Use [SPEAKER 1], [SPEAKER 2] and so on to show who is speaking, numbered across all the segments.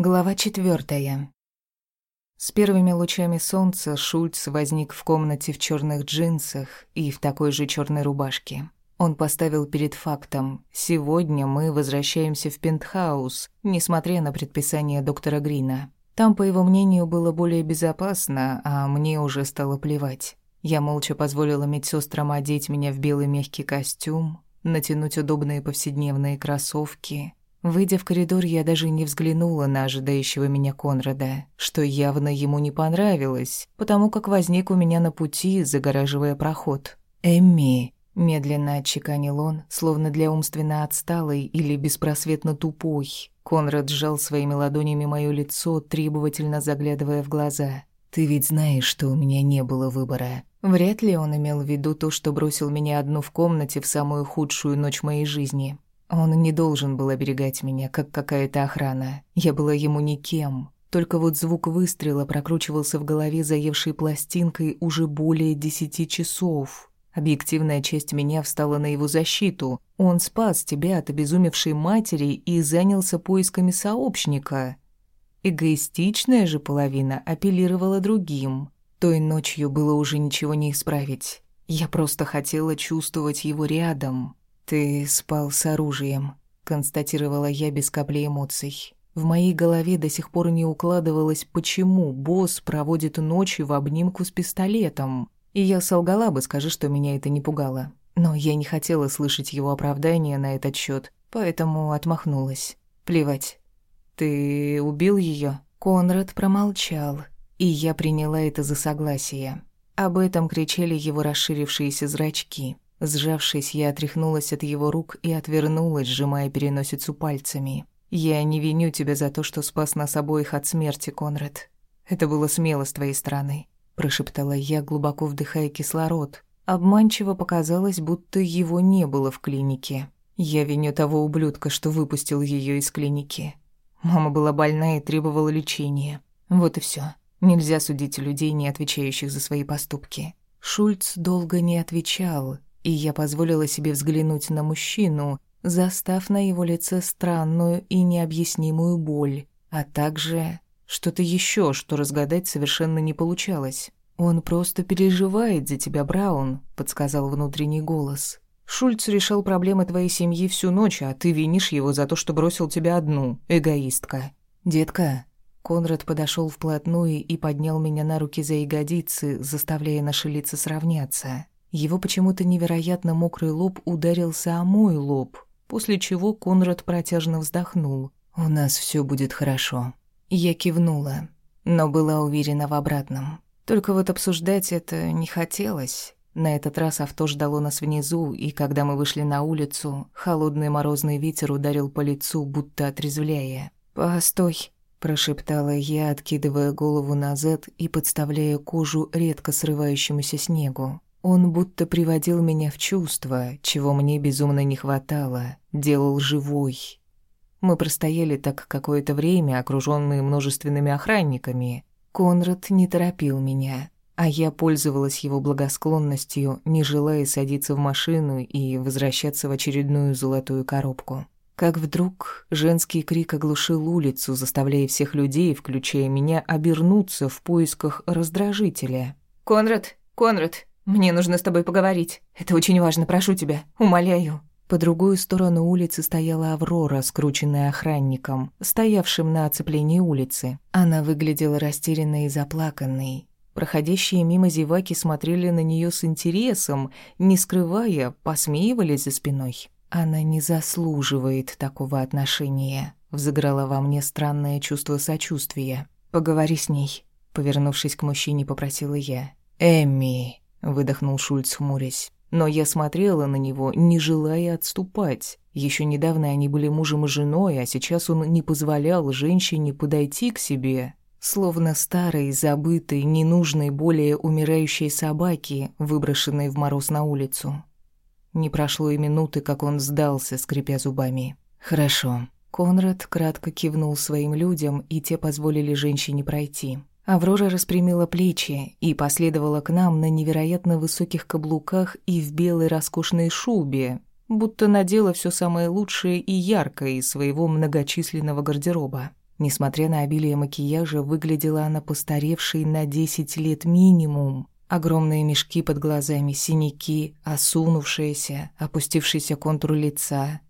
[SPEAKER 1] Глава четвертая. С первыми лучами солнца Шульц возник в комнате в черных джинсах и в такой же черной рубашке. Он поставил перед фактом «Сегодня мы возвращаемся в пентхаус», несмотря на предписание доктора Грина. Там, по его мнению, было более безопасно, а мне уже стало плевать. Я молча позволила медсестрам одеть меня в белый мягкий костюм, натянуть удобные повседневные кроссовки — Выйдя в коридор, я даже не взглянула на ожидающего меня Конрада, что явно ему не понравилось, потому как возник у меня на пути, загораживая проход. «Эмми», — медленно отчеканил он, словно для умственно отсталой или беспросветно тупой. Конрад сжал своими ладонями моё лицо, требовательно заглядывая в глаза. «Ты ведь знаешь, что у меня не было выбора». Вряд ли он имел в виду то, что бросил меня одну в комнате в самую худшую ночь моей жизни. Он не должен был оберегать меня, как какая-то охрана. Я была ему никем. Только вот звук выстрела прокручивался в голове заевшей пластинкой уже более десяти часов. Объективная часть меня встала на его защиту. Он спас тебя от обезумевшей матери и занялся поисками сообщника. Эгоистичная же половина апеллировала другим. Той ночью было уже ничего не исправить. Я просто хотела чувствовать его рядом. «Ты спал с оружием», — констатировала я без капли эмоций. В моей голове до сих пор не укладывалось, почему босс проводит ночью в обнимку с пистолетом. И я солгала бы, скажи, что меня это не пугало. Но я не хотела слышать его оправдания на этот счет, поэтому отмахнулась. Плевать. «Ты убил ее? Конрад промолчал, и я приняла это за согласие. Об этом кричали его расширившиеся зрачки. Сжавшись, я отряхнулась от его рук и отвернулась, сжимая переносицу пальцами. «Я не виню тебя за то, что спас нас обоих от смерти, Конрад. Это было смело с твоей стороны», — прошептала я, глубоко вдыхая кислород. Обманчиво показалось, будто его не было в клинике. Я виню того ублюдка, что выпустил ее из клиники. Мама была больна и требовала лечения. Вот и все. Нельзя судить людей, не отвечающих за свои поступки. Шульц долго не отвечал, и я позволила себе взглянуть на мужчину, застав на его лице странную и необъяснимую боль, а также что-то еще, что разгадать совершенно не получалось. «Он просто переживает за тебя, Браун», — подсказал внутренний голос. «Шульц решал проблемы твоей семьи всю ночь, а ты винишь его за то, что бросил тебя одну, эгоистка». «Детка». Конрад подошел вплотную и поднял меня на руки за ягодицы, заставляя наши лица сравняться. Его почему-то невероятно мокрый лоб ударился о мой лоб, после чего Конрад протяжно вздохнул. «У нас все будет хорошо». Я кивнула, но была уверена в обратном. Только вот обсуждать это не хотелось. На этот раз авто ждало нас внизу, и когда мы вышли на улицу, холодный морозный ветер ударил по лицу, будто отрезвляя. «Постой», – прошептала я, откидывая голову назад и подставляя кожу редко срывающемуся снегу. Он будто приводил меня в чувство, чего мне безумно не хватало, делал живой. Мы простояли так какое-то время, окружённые множественными охранниками. Конрад не торопил меня, а я пользовалась его благосклонностью, не желая садиться в машину и возвращаться в очередную золотую коробку. Как вдруг женский крик оглушил улицу, заставляя всех людей, включая меня, обернуться в поисках раздражителя. «Конрад! Конрад! Мне нужно с тобой поговорить. Это очень важно, прошу тебя, умоляю». По другую сторону улицы стояла Аврора, скрученная охранником, стоявшим на оцеплении улицы. Она выглядела растерянной и заплаканной. Проходящие мимо зеваки смотрели на нее с интересом, не скрывая, посмеивались за спиной. «Она не заслуживает такого отношения», — взыграло во мне странное чувство сочувствия. «Поговори с ней», — повернувшись к мужчине, попросила я. «Эмми», выдохнул Шульц, хмурясь. Но я смотрела на него, не желая отступать. Еще недавно они были мужем и женой, а сейчас он не позволял женщине подойти к себе, словно старой, забытой, ненужной более умирающей собаки, выброшенной в мороз на улицу. Не прошло и минуты, как он сдался, скрипя зубами. «Хорошо». Конрад кратко кивнул своим людям, и те позволили женщине пройти. Аврора распрямила плечи и последовала к нам на невероятно высоких каблуках и в белой роскошной шубе, будто надела все самое лучшее и яркое из своего многочисленного гардероба. Несмотря на обилие макияжа, выглядела она постаревшей на 10 лет минимум. Огромные мешки под глазами, синяки, осунувшиеся, опустившийся контур лица.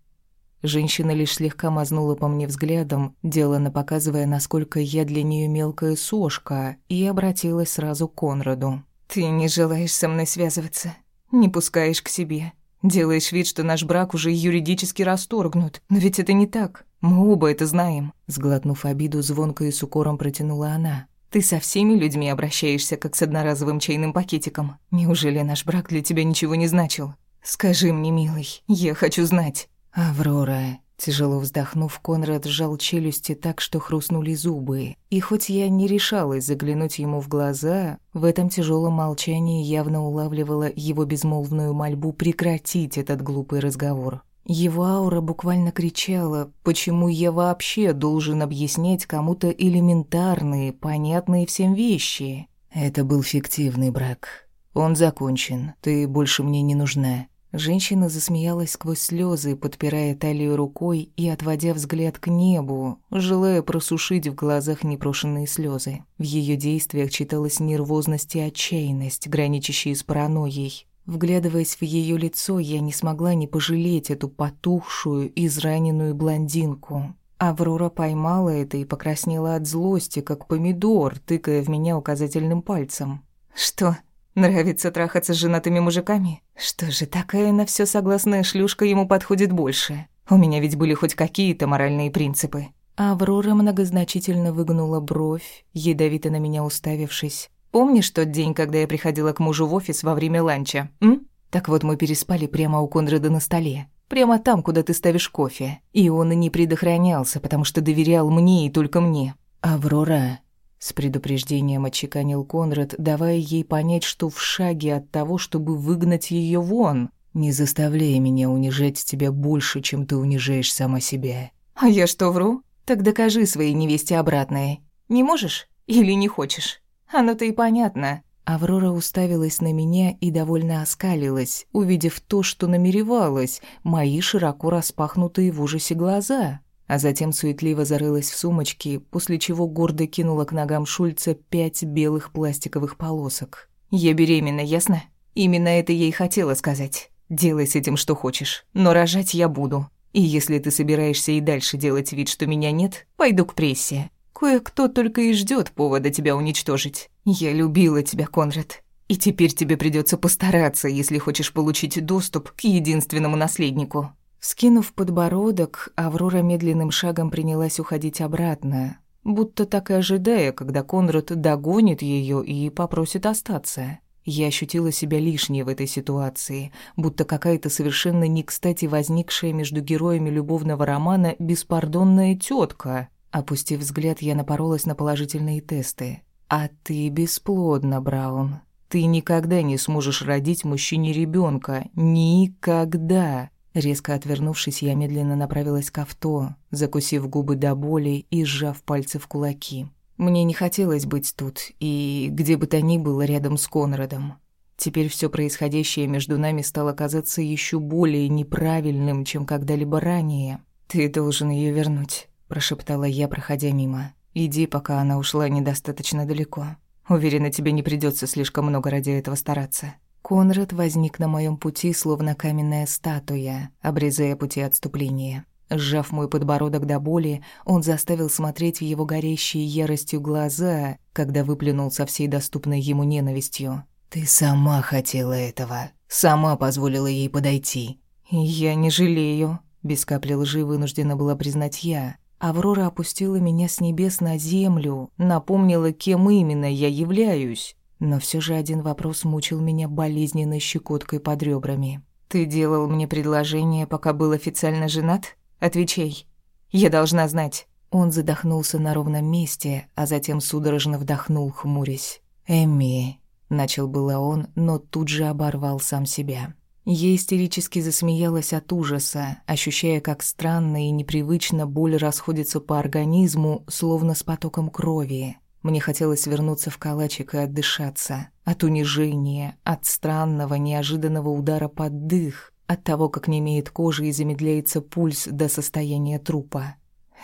[SPEAKER 1] Женщина лишь слегка мазнула по мне взглядом, делано показывая, насколько я для нее мелкая сошка, и обратилась сразу к Конраду. «Ты не желаешь со мной связываться, не пускаешь к себе, делаешь вид, что наш брак уже юридически расторгнут, но ведь это не так, мы оба это знаем». Сглотнув обиду, звонко и с укором протянула она. Ты со всеми людьми обращаешься, как с одноразовым чайным пакетиком. Неужели наш брак для тебя ничего не значил? Скажи мне, милый, я хочу знать». «Аврора...» Тяжело вздохнув, Конрад сжал челюсти так, что хрустнули зубы. И хоть я не решалась заглянуть ему в глаза, в этом тяжелом молчании явно улавливала его безмолвную мольбу прекратить этот глупый разговор. Его аура буквально кричала, почему я вообще должен объяснять кому-то элементарные, понятные всем вещи. Это был фиктивный брак. Он закончен, ты больше мне не нужна. Женщина засмеялась сквозь слезы, подпирая талию рукой и отводя взгляд к небу, желая просушить в глазах непрошенные слезы. В ее действиях читалась нервозность и отчаянность, граничащие с паранойей. Вглядываясь в ее лицо, я не смогла не пожалеть эту потухшую, израненную блондинку. Аврора поймала это и покраснела от злости, как помидор, тыкая в меня указательным пальцем. «Что, нравится трахаться с женатыми мужиками? Что же, такая на все согласная шлюшка ему подходит больше? У меня ведь были хоть какие-то моральные принципы». Аврора многозначительно выгнула бровь, ядовито на меня уставившись. Помнишь тот день, когда я приходила к мужу в офис во время ланча, м? Так вот, мы переспали прямо у Конрада на столе. Прямо там, куда ты ставишь кофе. И он и не предохранялся, потому что доверял мне и только мне. «Аврора», — с предупреждением отчеканил Конрад, давая ей понять, что в шаге от того, чтобы выгнать ее вон. «Не заставляй меня унижать тебя больше, чем ты унижаешь сама себя». «А я что, вру? Так докажи своей невесте обратное. Не можешь или не хочешь?» Оно-то и понятно. Аврора уставилась на меня и довольно оскалилась, увидев то, что намеревалась, мои широко распахнутые в ужасе глаза. А затем суетливо зарылась в сумочки, после чего гордо кинула к ногам Шульца пять белых пластиковых полосок. «Я беременна, ясно? Именно это я и хотела сказать. Делай с этим что хочешь, но рожать я буду. И если ты собираешься и дальше делать вид, что меня нет, пойду к прессе. Кое-кто только и ждет повода тебя уничтожить. Я любила тебя, Конрад. И теперь тебе придется постараться, если хочешь получить доступ к единственному наследнику». Скинув подбородок, Аврора медленным шагом принялась уходить обратно, будто так и ожидая, когда Конрад догонит ее и попросит остаться. Я ощутила себя лишней в этой ситуации, будто какая-то совершенно не кстати возникшая между героями любовного романа беспардонная тетка. Опустив взгляд, я напоролась на положительные тесты. «А ты бесплодна, Браун. Ты никогда не сможешь родить мужчине ребенка. Никогда!» Резко отвернувшись, я медленно направилась к авто, закусив губы до боли и сжав пальцы в кулаки. Мне не хотелось быть тут и где бы то ни было рядом с Конрадом. Теперь все происходящее между нами стало казаться еще более неправильным, чем когда-либо ранее. «Ты должен ее вернуть», прошептала я, проходя мимо. Иди, пока она ушла недостаточно далеко. Уверена, тебе не придется слишком много ради этого стараться. Конрад возник на моем пути, словно каменная статуя, обрезая пути отступления. Сжав мой подбородок до боли, он заставил смотреть в его горящие яростью глаза, когда выплюнул со всей доступной ему ненавистью. «Ты сама хотела этого. Сама позволила ей подойти». «Я не жалею», — без капли лжи вынуждена была признать я. Аврора опустила меня с небес на землю, напомнила, кем именно я являюсь. Но все же один вопрос мучил меня болезненной щекоткой под ребрами. «Ты делал мне предложение, пока был официально женат? Отвечай. Я должна знать». Он задохнулся на ровном месте, а затем судорожно вдохнул, хмурясь. «Эмми», — начал было он, но тут же оборвал сам себя. Я истерически засмеялась от ужаса, ощущая, как странно и непривычно боль расходится по организму, словно с потоком крови. Мне хотелось вернуться в калачик и отдышаться. От унижения, от странного, неожиданного удара под дых, от того, как не имеет кожи и замедляется пульс до состояния трупа.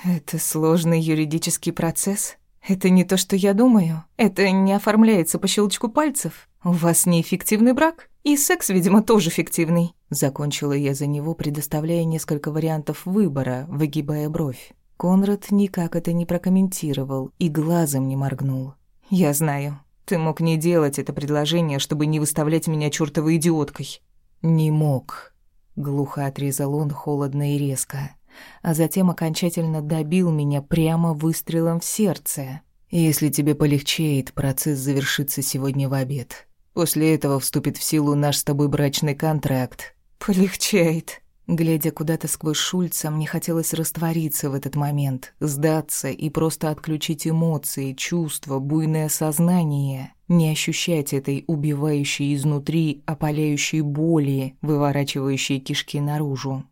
[SPEAKER 1] Это сложный юридический процесс. Это не то, что я думаю. Это не оформляется по щелчку пальцев. У вас неэффективный брак, и секс, видимо, тоже фиктивный. Закончила я за него, предоставляя несколько вариантов выбора, выгибая бровь. Конрад никак это не прокомментировал и глазом не моргнул. «Я знаю. Ты мог не делать это предложение, чтобы не выставлять меня чертовой идиоткой». «Не мог», — глухо отрезал он холодно и резко а затем окончательно добил меня прямо выстрелом в сердце. «Если тебе полегчает, процесс завершится сегодня в обед. После этого вступит в силу наш с тобой брачный контракт». «Полегчает». Глядя куда-то сквозь Шульца, мне хотелось раствориться в этот момент, сдаться и просто отключить эмоции, чувства, буйное сознание, не ощущать этой убивающей изнутри, опаляющей боли, выворачивающей кишки наружу.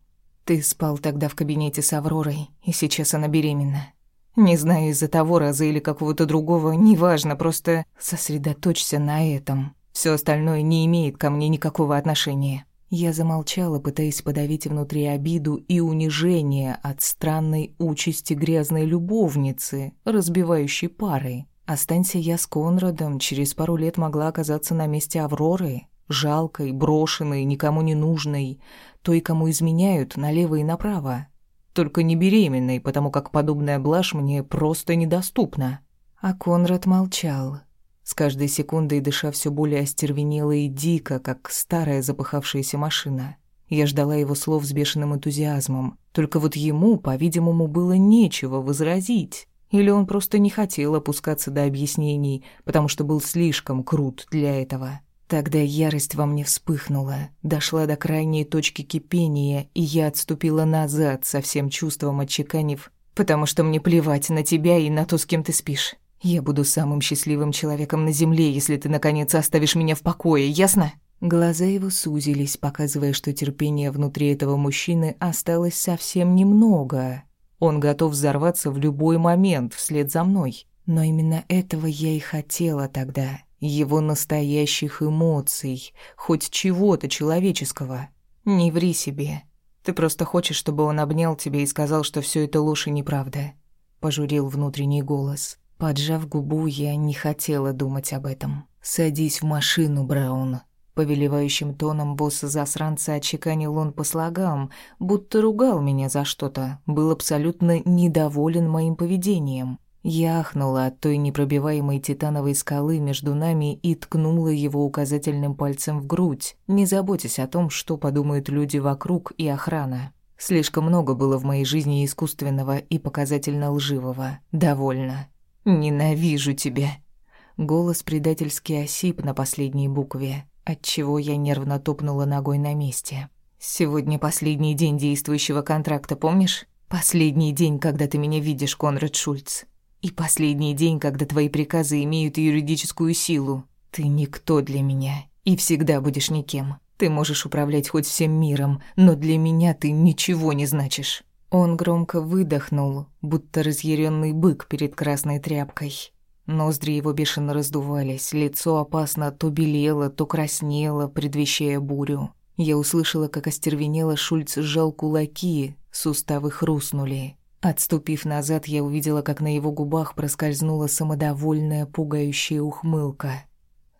[SPEAKER 1] Ты спал тогда в кабинете с Авророй, и сейчас она беременна. Не знаю, из-за того раза или какого-то другого, неважно, просто сосредоточься на этом. Все остальное не имеет ко мне никакого отношения. Я замолчала, пытаясь подавить внутри обиду и унижение от странной участи грязной любовницы, разбивающей пары. Останься я с Конрадом, через пару лет могла оказаться на месте Авроры, жалкой, брошенной, никому не нужной, той, кому изменяют налево и направо. Только не беременной, потому как подобная блажь мне просто недоступна. А Конрад молчал, с каждой секундой дыша все более остервенело и дико, как старая запыхавшаяся машина. Я ждала его слов с бешеным энтузиазмом. Только вот ему, по-видимому, было нечего возразить. Или он просто не хотел опускаться до объяснений, потому что был слишком крут для этого. Тогда ярость во мне вспыхнула, дошла до крайней точки кипения, и я отступила назад со всем чувством отчеканив, потому что мне плевать на тебя и на то, с кем ты спишь. Я буду самым счастливым человеком на земле, если ты наконец оставишь меня в покое, ясно? Глаза его сузились, показывая, что терпения внутри этого мужчины осталось совсем немного. Он готов взорваться в любой момент вслед за мной. Но именно этого я и хотела тогда его настоящих эмоций, хоть чего-то человеческого. Не ври себе. Ты просто хочешь, чтобы он обнял тебя и сказал, что все это ложь и неправда. Пожурил внутренний голос. Поджав губу, я не хотела думать об этом. «Садись в машину, Браун». Повелевающим тоном босса засранца отчеканил он по слогам, будто ругал меня за что-то, был абсолютно недоволен моим поведением. Я ахнула от той непробиваемой титановой скалы между нами и ткнула его указательным пальцем в грудь, не заботясь о том, что подумают люди вокруг и охрана. Слишком много было в моей жизни искусственного и показательно лживого. Довольно. Ненавижу тебя. Голос предательски осип на последней букве, отчего я нервно топнула ногой на месте. Сегодня последний день действующего контракта, помнишь? Последний день, когда ты меня видишь, Конрад Шульц. И последний день, когда твои приказы имеют юридическую силу. Ты никто для меня и всегда будешь никем. Ты можешь управлять хоть всем миром, но для меня ты ничего не значишь». Он громко выдохнул, будто разъяренный бык перед красной тряпкой. Ноздри его бешено раздувались, лицо опасно то белело, то краснело, предвещая бурю. Я услышала, как остервенело Шульц сжал кулаки, суставы хрустнули. Отступив назад, я увидела, как на его губах проскользнула самодовольная, пугающая ухмылка.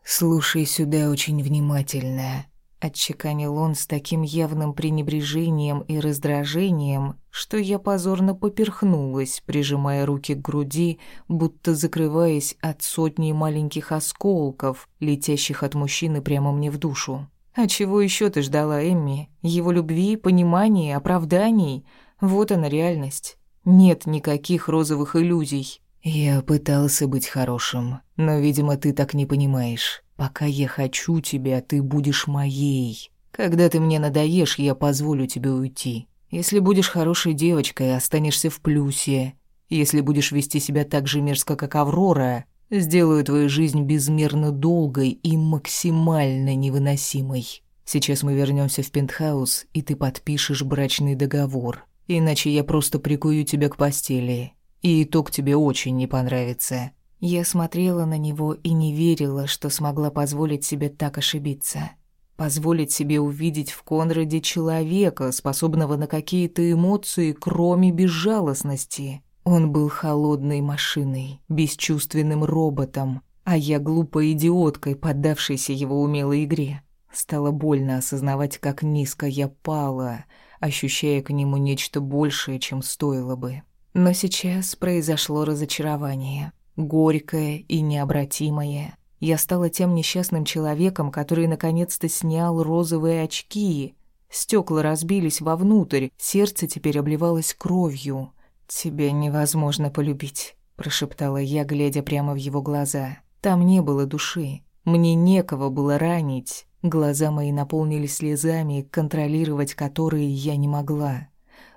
[SPEAKER 1] «Слушай сюда очень внимательно», — отчеканил он с таким явным пренебрежением и раздражением, что я позорно поперхнулась, прижимая руки к груди, будто закрываясь от сотни маленьких осколков, летящих от мужчины прямо мне в душу. «А чего еще ты ждала, Эмми? Его любви, понимания, оправданий? Вот она реальность». Нет никаких розовых иллюзий. Я пытался быть хорошим, но, видимо, ты так не понимаешь. Пока я хочу тебя, ты будешь моей. Когда ты мне надоешь, я позволю тебе уйти. Если будешь хорошей девочкой, останешься в плюсе. Если будешь вести себя так же мерзко, как Аврора, сделаю твою жизнь безмерно долгой и максимально невыносимой. Сейчас мы вернемся в пентхаус, и ты подпишешь брачный договор. Иначе я просто прикую тебя к постели, и итог тебе очень не понравится». Я смотрела на него и не верила, что смогла позволить себе так ошибиться. Позволить себе увидеть в Конраде человека, способного на какие-то эмоции, кроме безжалостности. Он был холодной машиной, бесчувственным роботом, а я глупой идиоткой, поддавшейся его умелой игре. Стало больно осознавать, как низко я пала, ощущая к нему нечто большее, чем стоило бы. Но сейчас произошло разочарование, горькое и необратимое. Я стала тем несчастным человеком, который наконец-то снял розовые очки. Стекла разбились вовнутрь, сердце теперь обливалось кровью. «Тебя невозможно полюбить», — прошептала я, глядя прямо в его глаза. «Там не было души. Мне некого было ранить. Глаза мои наполнились слезами, контролировать которые я не могла.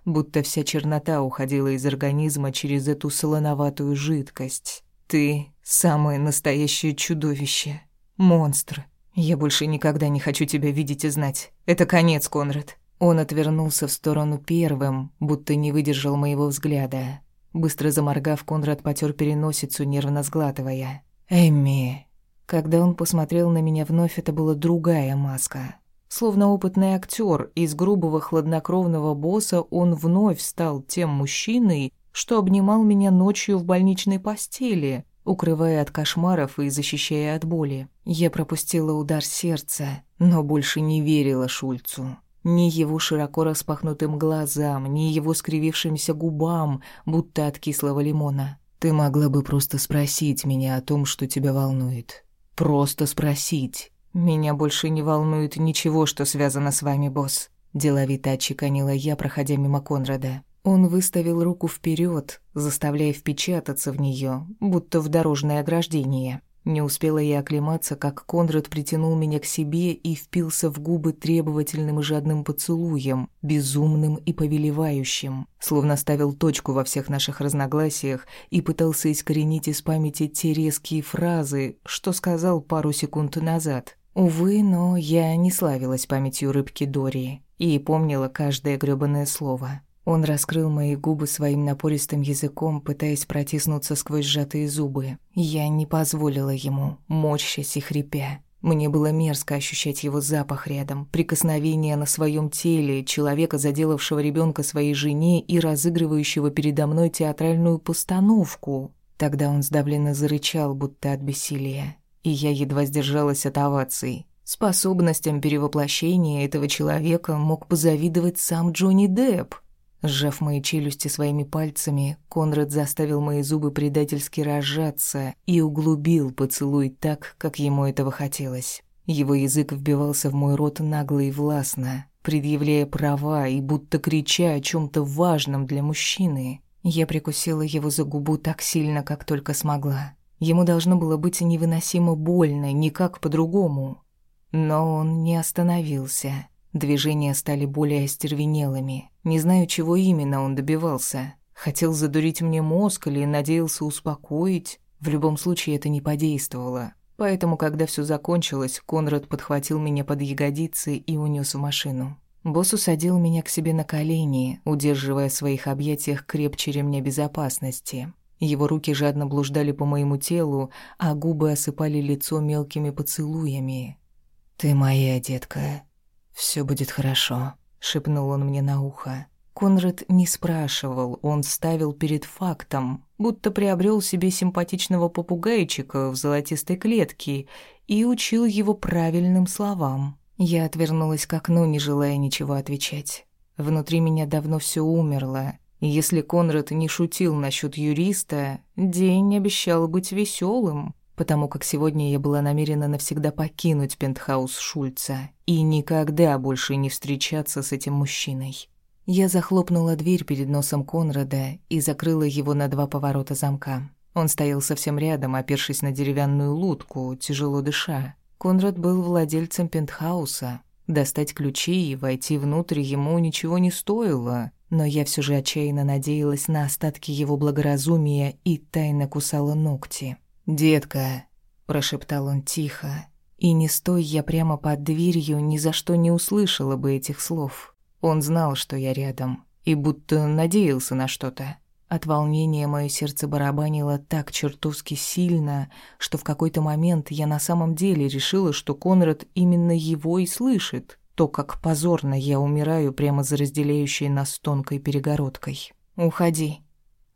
[SPEAKER 1] Будто вся чернота уходила из организма через эту солоноватую жидкость. Ты — самое настоящее чудовище. Монстр. Я больше никогда не хочу тебя видеть и знать. Это конец, Конрад. Он отвернулся в сторону первым, будто не выдержал моего взгляда. Быстро заморгав, Конрад потер переносицу, нервно сглатывая. «Эмми, когда он посмотрел на меня вновь, это была другая маска. Словно опытный актер, из грубого хладнокровного босса он вновь стал тем мужчиной, что обнимал меня ночью в больничной постели, укрывая от кошмаров и защищая от боли. Я пропустила удар сердца, но больше не верила Шульцу. Ни его широко распахнутым глазам, ни его скривившимся губам, будто от кислого лимона. «Ты могла бы просто спросить меня о том, что тебя волнует. Просто спросить. Меня больше не волнует ничего, что связано с вами, босс. Деловито отчеканила я, проходя мимо Конрада. Он выставил руку вперед, заставляя впечататься в нее, будто в дорожное ограждение. Не успела я оклематься, как Конрад притянул меня к себе и впился в губы требовательным и жадным поцелуем, безумным и повелевающим, словно ставил точку во всех наших разногласиях и пытался искоренить из памяти те резкие фразы, что сказал пару секунд назад. Увы, но я не славилась памятью рыбки Дори и помнила каждое грёбаное слово. Он раскрыл мои губы своим напористым языком, пытаясь протиснуться сквозь сжатые зубы. Я не позволила ему, морщась и хрипя. Мне было мерзко ощущать его запах рядом, прикосновение на своем теле, человека, заделавшего ребенка своей жене и разыгрывающего передо мной театральную постановку. Тогда он сдавленно зарычал, будто от бессилия, и я едва сдержалась от оваций. Способностям перевоплощения этого человека мог позавидовать сам Джонни Депп. Сжав мои челюсти своими пальцами, Конрад заставил мои зубы предательски разжаться и углубил поцелуй так, как ему этого хотелось. Его язык вбивался в мой рот нагло и властно, предъявляя права и будто крича о чем то важном для мужчины. Я прикусила его за губу так сильно, как только смогла. Ему должно было быть невыносимо больно, никак по-другому. Но он не остановился. Движения стали более остервенелыми. Не знаю, чего именно он добивался. Хотел задурить мне мозг или надеялся успокоить. В любом случае это не подействовало. Поэтому, когда все закончилось, Конрад подхватил меня под ягодицы и унес в машину. Босс усадил меня к себе на колени, удерживая в своих объятиях крепче ремня безопасности. Его руки жадно блуждали по моему телу, а губы осыпали лицо мелкими поцелуями. «Ты моя детка», «Все будет хорошо», — шепнул он мне на ухо. Конрад не спрашивал, он ставил перед фактом, будто приобрел себе симпатичного попугайчика в золотистой клетке и учил его правильным словам. Я отвернулась к окну, не желая ничего отвечать. Внутри меня давно все умерло, если Конрад не шутил насчет юриста, день обещал быть веселым потому как сегодня я была намерена навсегда покинуть пентхаус Шульца и никогда больше не встречаться с этим мужчиной. Я захлопнула дверь перед носом Конрада и закрыла его на два поворота замка. Он стоял совсем рядом, опершись на деревянную лодку, тяжело дыша. Конрад был владельцем пентхауса. Достать ключи и войти внутрь ему ничего не стоило, но я все же отчаянно надеялась на остатки его благоразумия и тайно кусала ногти. «Детка», — прошептал он тихо, и не стой я прямо под дверью, ни за что не услышала бы этих слов. Он знал, что я рядом, и будто надеялся на что-то. От волнения мое сердце барабанило так чертовски сильно, что в какой-то момент я на самом деле решила, что Конрад именно его и слышит. То, как позорно я умираю прямо за разделяющей нас тонкой перегородкой. «Уходи».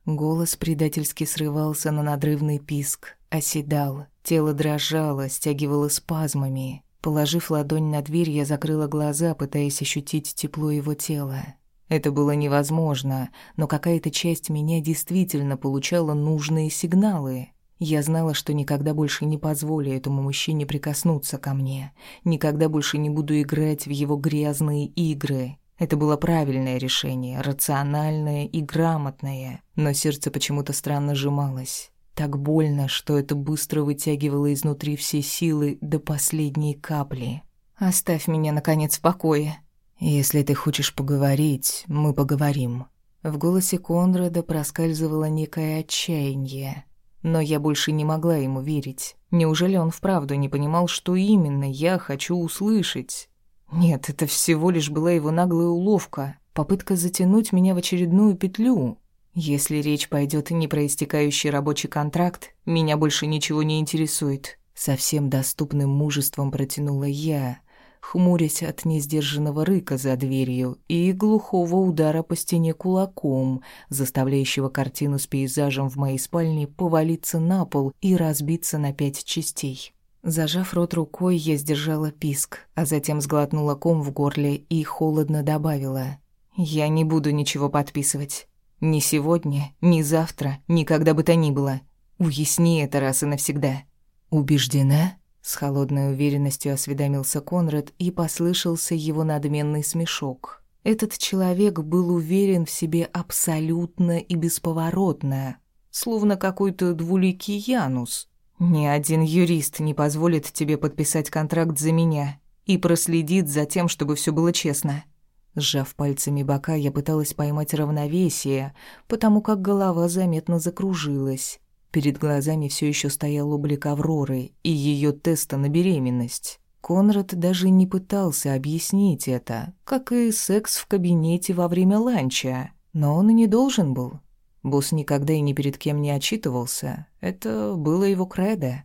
[SPEAKER 1] Голос предательски срывался на надрывный писк, оседал. Тело дрожало, стягивало спазмами. Положив ладонь на дверь, я закрыла глаза, пытаясь ощутить тепло его тела. Это было невозможно, но какая-то часть меня действительно получала нужные сигналы. Я знала, что никогда больше не позволю этому мужчине прикоснуться ко мне, никогда больше не буду играть в его грязные игры. Это было правильное решение, рациональное и грамотное, но сердце почему-то странно сжималось. Так больно, что это быстро вытягивало изнутри все силы до последней капли. «Оставь меня, наконец, в покое», «Если ты хочешь поговорить, мы поговорим». В голосе Конрада проскальзывало некое отчаяние. Но я больше не могла ему верить. Неужели он вправду не понимал, что именно я хочу услышать? Нет, это всего лишь была его наглая уловка, попытка затянуть меня в очередную петлю. Если речь пойдет не про истекающий рабочий контракт, меня больше ничего не интересует. Совсем доступным мужеством протянула я, хмурясь от несдержанного рыка за дверью и глухого удара по стене кулаком, заставляющего картину с пейзажем в моей спальне повалиться на пол и разбиться на пять частей. Зажав рот рукой, я сдержала писк, а затем сглотнула ком в горле и холодно добавила. «Я не буду ничего подписывать. Ни сегодня, ни завтра, никогда бы то ни было. Уясни это раз и навсегда». «Убеждена?» С холодной уверенностью осведомился Конрад, и послышался его надменный смешок. Этот человек был уверен в себе абсолютно и бесповоротно, словно какой-то двуликий Янус. «Ни один юрист не позволит тебе подписать контракт за меня и проследит за тем, чтобы все было честно». Сжав пальцами бока, я пыталась поймать равновесие, потому как голова заметно закружилась. Перед глазами все еще стоял облик Авроры и ее теста на беременность. Конрад даже не пытался объяснить это, как и секс в кабинете во время ланча. Но он и не должен был. Босс никогда и ни перед кем не отчитывался. Это было его кредо.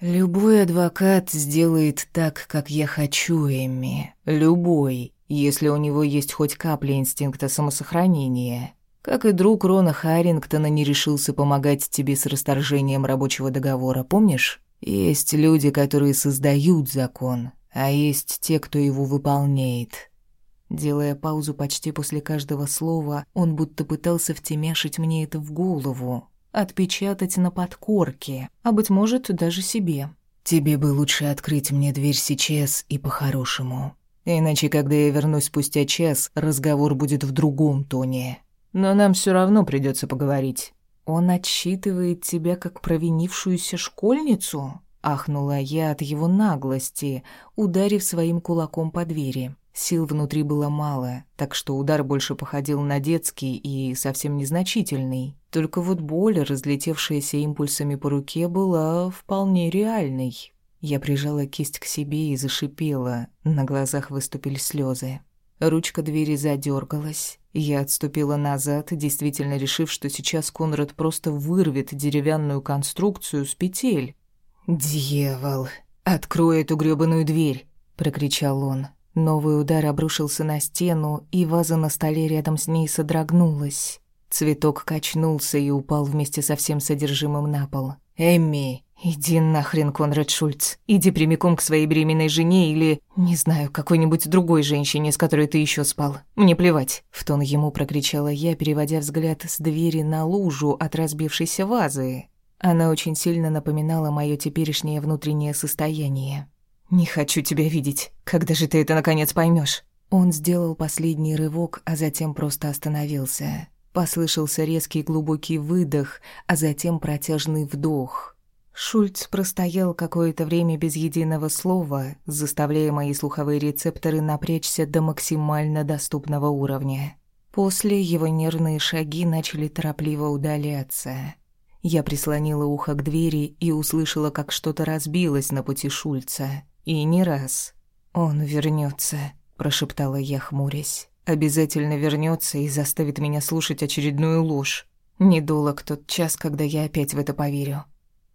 [SPEAKER 1] «Любой адвокат сделает так, как я хочу, Эмми. Любой, если у него есть хоть капля инстинкта самосохранения. Как и друг Рона Харрингтона не решился помогать тебе с расторжением рабочего договора, помнишь? Есть люди, которые создают закон, а есть те, кто его выполняет. Делая паузу почти после каждого слова, он будто пытался втемяшить мне это в голову, отпечатать на подкорке, а, быть может, даже себе. «Тебе бы лучше открыть мне дверь сейчас и по-хорошему. Иначе, когда я вернусь спустя час, разговор будет в другом тоне». Но нам все равно придется поговорить. Он отсчитывает тебя как провинившуюся школьницу? Ахнула я от его наглости, ударив своим кулаком по двери. Сил внутри было мало, так что удар больше походил на детский и совсем незначительный. Только вот боль, разлетевшаяся импульсами по руке, была вполне реальной. Я прижала кисть к себе и зашипела, на глазах выступили слезы. Ручка двери задергалась, я отступила назад, действительно решив, что сейчас Конрад просто вырвет деревянную конструкцию с петель. «Дьявол! Открой эту грёбаную дверь!» — прокричал он. Новый удар обрушился на стену, и ваза на столе рядом с ней содрогнулась. Цветок качнулся и упал вместе со всем содержимым на пол. «Эмми!» «Иди нахрен, Конрад Шульц. Иди прямиком к своей беременной жене или, не знаю, какой-нибудь другой женщине, с которой ты еще спал. Мне плевать». В тон ему прокричала я, переводя взгляд с двери на лужу от разбившейся вазы. Она очень сильно напоминала мое теперешнее внутреннее состояние. «Не хочу тебя видеть. Когда же ты это наконец поймешь? Он сделал последний рывок, а затем просто остановился. Послышался резкий глубокий выдох, а затем протяжный вдох — Шульц простоял какое-то время без единого слова, заставляя мои слуховые рецепторы напрячься до максимально доступного уровня. После его нервные шаги начали торопливо удаляться. Я прислонила ухо к двери и услышала, как что-то разбилось на пути Шульца. И не раз. «Он вернется, прошептала я, хмурясь. «Обязательно вернется и заставит меня слушать очередную ложь. Недолог тот час, когда я опять в это поверю.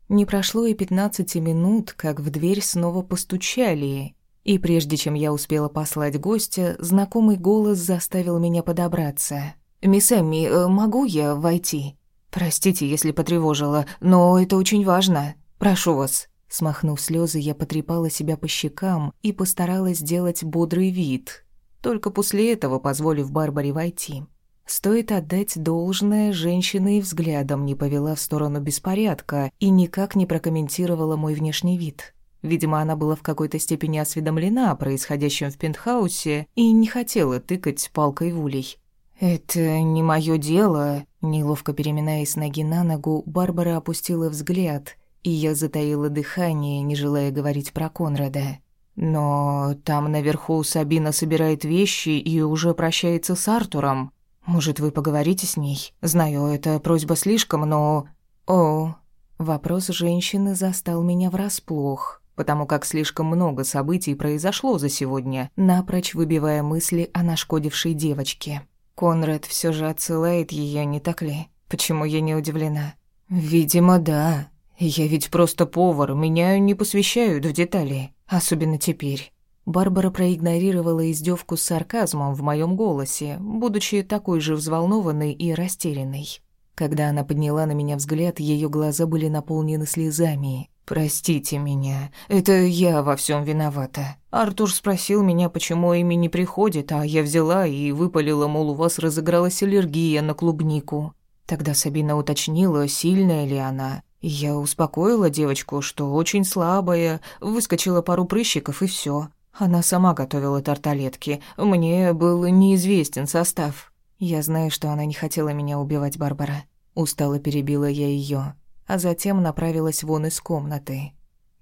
[SPEAKER 1] Не прошло и пятнадцати минут, как в дверь снова постучали, и прежде чем я успела послать гостя, знакомый голос заставил меня подобраться. «Мисс Эмми, э, могу я войти?» «Простите, если потревожила, но это очень важно. Прошу вас». Смахнув слезы, я потрепала себя по щекам и постаралась сделать бодрый вид, только после этого позволив Барбаре войти. Стоит отдать должное, женщина и взглядом не повела в сторону беспорядка и никак не прокомментировала мой внешний вид. Видимо, она была в какой-то степени осведомлена о происходящем в пентхаусе и не хотела тыкать палкой в улей. «Это не мое дело», — неловко переминаясь ноги на ногу, Барбара опустила взгляд, и я затаила дыхание, не желая говорить про Конрада. «Но там наверху Сабина собирает вещи и уже прощается с Артуром. Может, вы поговорите с ней? Знаю, это просьба слишком, но... О, вопрос женщины застал меня врасплох, потому как слишком много событий произошло за сегодня, напрочь выбивая мысли о нашкодившей девочке. Конрад все же отсылает ее, не так ли? Почему я не удивлена? Видимо, да. Я ведь просто повар, меня не посвящают в детали, особенно теперь. Барбара проигнорировала издевку с сарказмом в моем голосе, будучи такой же взволнованной и растерянной. Когда она подняла на меня взгляд, ее глаза были наполнены слезами. «Простите меня, это я во всем виновата. Артур спросил меня, почему Эми не приходит, а я взяла и выпалила, мол, у вас разыгралась аллергия на клубнику. Тогда Сабина уточнила, сильная ли она. Я успокоила девочку, что очень слабая, выскочила пару прыщиков и все. Она сама готовила тарталетки. Мне был неизвестен состав. Я знаю, что она не хотела меня убивать, Барбара. Устало перебила я ее, а затем направилась вон из комнаты.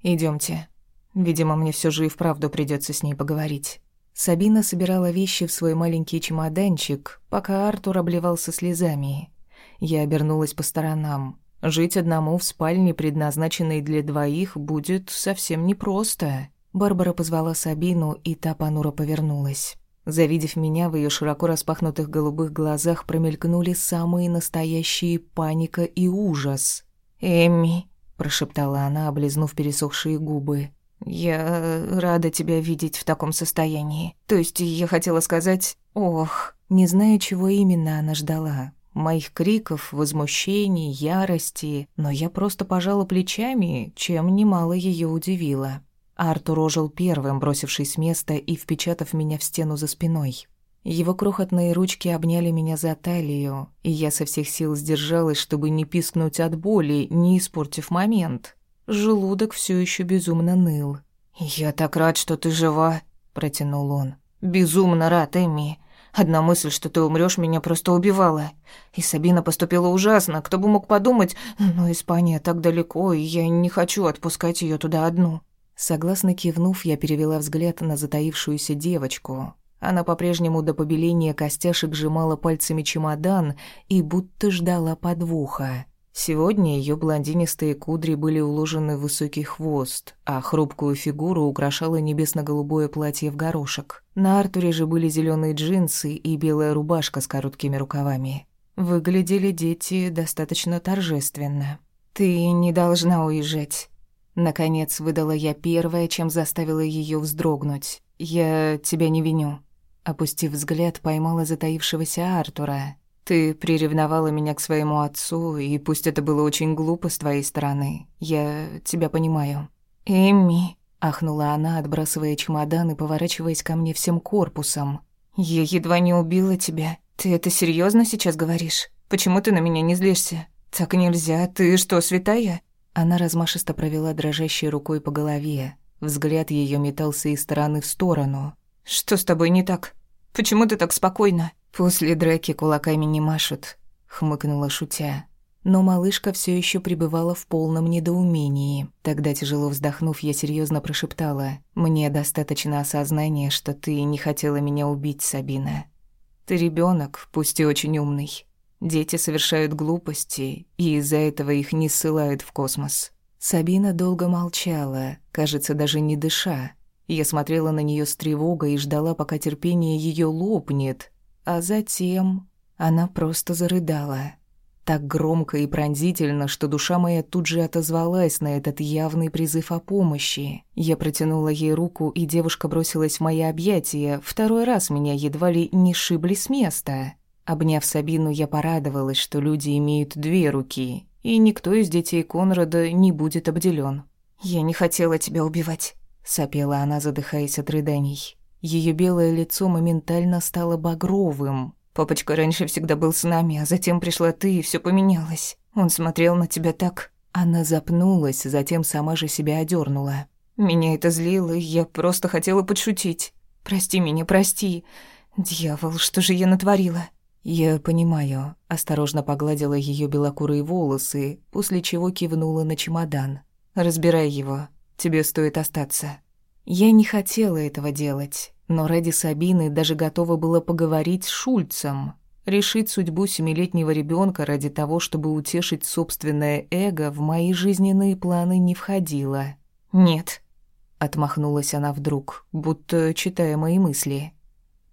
[SPEAKER 1] Идемте. Видимо, мне все же и вправду придется с ней поговорить. Сабина собирала вещи в свой маленький чемоданчик, пока Артур обливался слезами. Я обернулась по сторонам. Жить одному в спальне, предназначенной для двоих, будет совсем непросто. Барбара позвала Сабину, и та понуро повернулась. Завидев меня, в ее широко распахнутых голубых глазах промелькнули самые настоящие паника и ужас. «Эмми», — прошептала она, облизнув пересохшие губы, — «я рада тебя видеть в таком состоянии. То есть я хотела сказать... Ох...» Не знаю, чего именно она ждала. Моих криков, возмущений, ярости, но я просто пожала плечами, чем немало ее удивило. Артур ожил первым, бросившись с места и впечатав меня в стену за спиной. Его крохотные ручки обняли меня за талию, и я со всех сил сдержалась, чтобы не пискнуть от боли, не испортив момент. Желудок все еще безумно ныл. «Я так рад, что ты жива», — протянул он. «Безумно рад, Эми. Одна мысль, что ты умрешь, меня просто убивала. И Сабина поступила ужасно, кто бы мог подумать, но Испания так далеко, и я не хочу отпускать ее туда одну». Согласно кивнув, я перевела взгляд на затаившуюся девочку. Она по-прежнему до побеления костяшек сжимала пальцами чемодан и будто ждала подвоха. Сегодня ее блондинистые кудри были уложены в высокий хвост, а хрупкую фигуру украшало небесно-голубое платье в горошек. На Артуре же были зеленые джинсы и белая рубашка с короткими рукавами. Выглядели дети достаточно торжественно. «Ты не должна уезжать», Наконец выдала я первое, чем заставила ее вздрогнуть. «Я тебя не виню». Опустив взгляд, поймала затаившегося Артура. «Ты приревновала меня к своему отцу, и пусть это было очень глупо с твоей стороны, я тебя понимаю». «Эмми», — ахнула она, отбрасывая чемодан и поворачиваясь ко мне всем корпусом. «Я едва не убила тебя. Ты это серьезно сейчас говоришь? Почему ты на меня не злишься? Так нельзя, ты что, святая?» Она размашисто провела дрожащей рукой по голове. Взгляд ее метался из стороны в сторону. «Что с тобой не так? Почему ты так спокойна?» «После драки кулаками не машут», — хмыкнула шутя. Но малышка все еще пребывала в полном недоумении. Тогда, тяжело вздохнув, я серьезно прошептала. «Мне достаточно осознания, что ты не хотела меня убить, Сабина. Ты ребенок, пусть и очень умный. Дети совершают глупости, и из-за этого их не ссылают в космос. Сабина долго молчала, кажется, даже не дыша. Я смотрела на нее с тревогой и ждала, пока терпение ее лопнет, а затем она просто зарыдала. Так громко и пронзительно, что душа моя тут же отозвалась на этот явный призыв о помощи. Я протянула ей руку, и девушка бросилась в мои объятия. Второй раз меня едва ли не шибли с места. Обняв Сабину, я порадовалась, что люди имеют две руки, и никто из детей Конрада не будет обделен. «Я не хотела тебя убивать», — сопела она, задыхаясь от рыданий. Ее белое лицо моментально стало багровым. Папочка раньше всегда был с нами, а затем пришла ты, и все поменялось. Он смотрел на тебя так. Она запнулась, затем сама же себя одернула. Меня это злило, я просто хотела подшутить. Прости меня, прости. Дьявол, что же я натворила? Я понимаю. Осторожно погладила ее белокурые волосы, после чего кивнула на чемодан. Разбирай его. Тебе стоит остаться. Я не хотела этого делать. Но ради Сабины даже готова была поговорить с Шульцем, решить судьбу семилетнего ребенка ради того, чтобы утешить собственное эго, в мои жизненные планы не входило. «Нет», — отмахнулась она вдруг, будто читая мои мысли.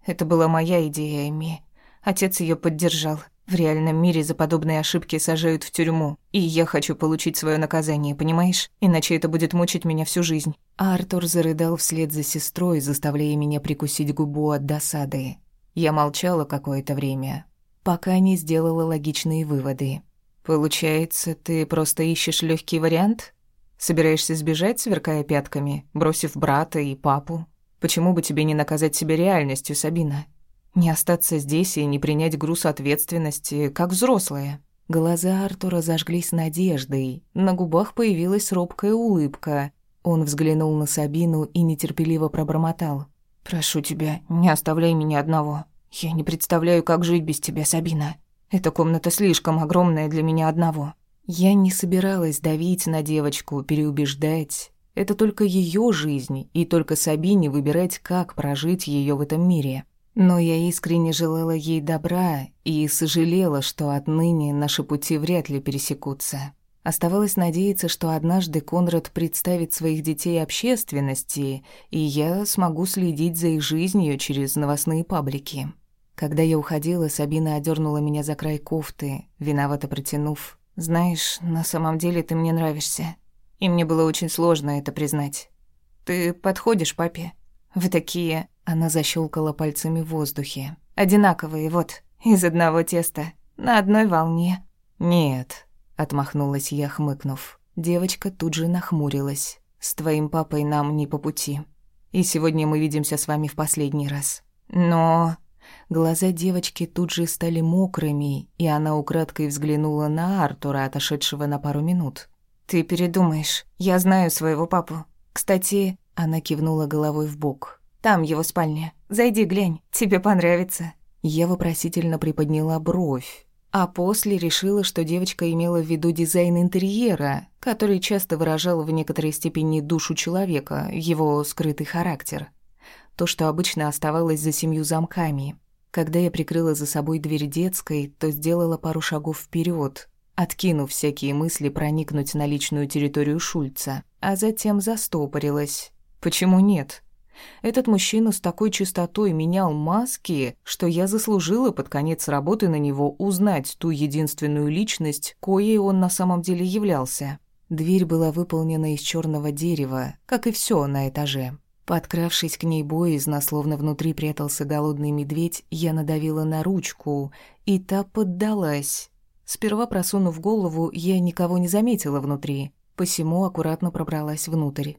[SPEAKER 1] «Это была моя идея, Эми. Отец ее поддержал. В реальном мире за подобные ошибки сажают в тюрьму, и я хочу получить свое наказание, понимаешь? Иначе это будет мучить меня всю жизнь». Артур зарыдал вслед за сестрой, заставляя меня прикусить губу от досады. Я молчала какое-то время, пока не сделала логичные выводы. «Получается, ты просто ищешь легкий вариант? Собираешься сбежать, сверкая пятками, бросив брата и папу? Почему бы тебе не наказать себя реальностью, Сабина?» Не остаться здесь и не принять груз ответственности, как взрослая. Глаза Артура зажглись надеждой, на губах появилась робкая улыбка. Он взглянул на Сабину и нетерпеливо пробормотал. «Прошу тебя, не оставляй меня одного. Я не представляю, как жить без тебя, Сабина. Эта комната слишком огромная для меня одного». Я не собиралась давить на девочку, переубеждать. Это только ее жизнь, и только Сабине выбирать, как прожить ее в этом мире. Но я искренне желала ей добра и сожалела, что отныне наши пути вряд ли пересекутся. Оставалось надеяться, что однажды Конрад представит своих детей общественности, и я смогу следить за их жизнью через новостные паблики. Когда я уходила, Сабина одернула меня за край кофты, виновато протянув. «Знаешь, на самом деле ты мне нравишься. И мне было очень сложно это признать. Ты подходишь папе. Вы такие она защелкала пальцами в воздухе. «Одинаковые, вот, из одного теста, на одной волне». «Нет», — отмахнулась я, хмыкнув. Девочка тут же нахмурилась. «С твоим папой нам не по пути. И сегодня мы видимся с вами в последний раз. Но...» Глаза девочки тут же стали мокрыми, и она украдкой взглянула на Артура, отошедшего на пару минут. «Ты передумаешь. Я знаю своего папу. Кстати...» Она кивнула головой в бок. Там его спальня. Зайди, глянь, тебе понравится». Я вопросительно приподняла бровь, а после решила, что девочка имела в виду дизайн интерьера, который часто выражал в некоторой степени душу человека, его скрытый характер. То, что обычно оставалось за семью замками. Когда я прикрыла за собой дверь детской, то сделала пару шагов вперед, откинув всякие мысли проникнуть на личную территорию Шульца, а затем застопорилась. Почему нет? Этот мужчина с такой чистотой менял маски, что я заслужила под конец работы на него узнать ту единственную личность, коей он на самом деле являлся. Дверь была выполнена из черного дерева, как и все на этаже. Подкравшись к ней боязно, словно внутри прятался голодный медведь, я надавила на ручку, и та поддалась. Сперва просунув голову, я никого не заметила внутри, посему аккуратно пробралась внутрь.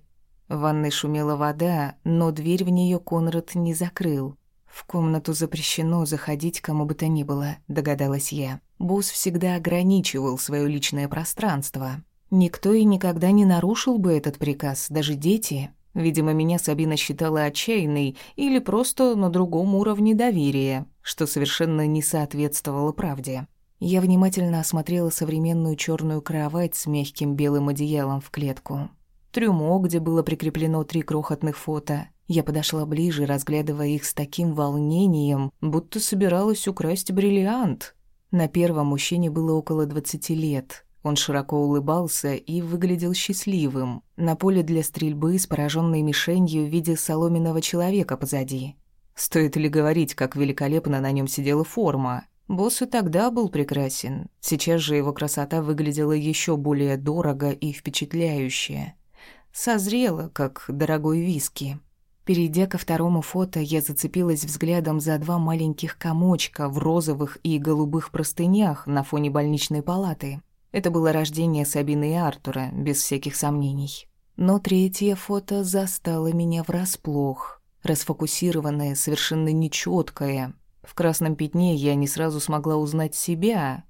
[SPEAKER 1] В ванной шумела вода, но дверь в нее Конрад не закрыл. «В комнату запрещено заходить кому бы то ни было», — догадалась я. Босс всегда ограничивал свое личное пространство. Никто и никогда не нарушил бы этот приказ, даже дети. Видимо, меня Сабина считала отчаянной или просто на другом уровне доверия, что совершенно не соответствовало правде. Я внимательно осмотрела современную черную кровать с мягким белым одеялом в клетку трюмо, где было прикреплено три крохотных фото. Я подошла ближе, разглядывая их с таким волнением, будто собиралась украсть бриллиант. На первом мужчине было около двадцати лет. Он широко улыбался и выглядел счастливым. На поле для стрельбы с пораженной мишенью в виде соломенного человека позади. Стоит ли говорить, как великолепно на нем сидела форма? Босс и тогда был прекрасен. Сейчас же его красота выглядела еще более дорого и впечатляюще. Созрела, как дорогой виски. Перейдя ко второму фото, я зацепилась взглядом за два маленьких комочка в розовых и голубых простынях на фоне больничной палаты. Это было рождение Сабины и Артура, без всяких сомнений. Но третье фото застало меня врасплох. Расфокусированное, совершенно нечеткое. В красном пятне я не сразу смогла узнать себя.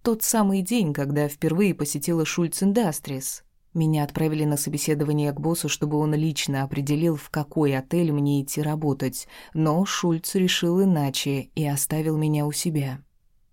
[SPEAKER 1] Тот самый день, когда впервые посетила Шульц Индастрис. Меня отправили на собеседование к боссу, чтобы он лично определил, в какой отель мне идти работать, но Шульц решил иначе и оставил меня у себя.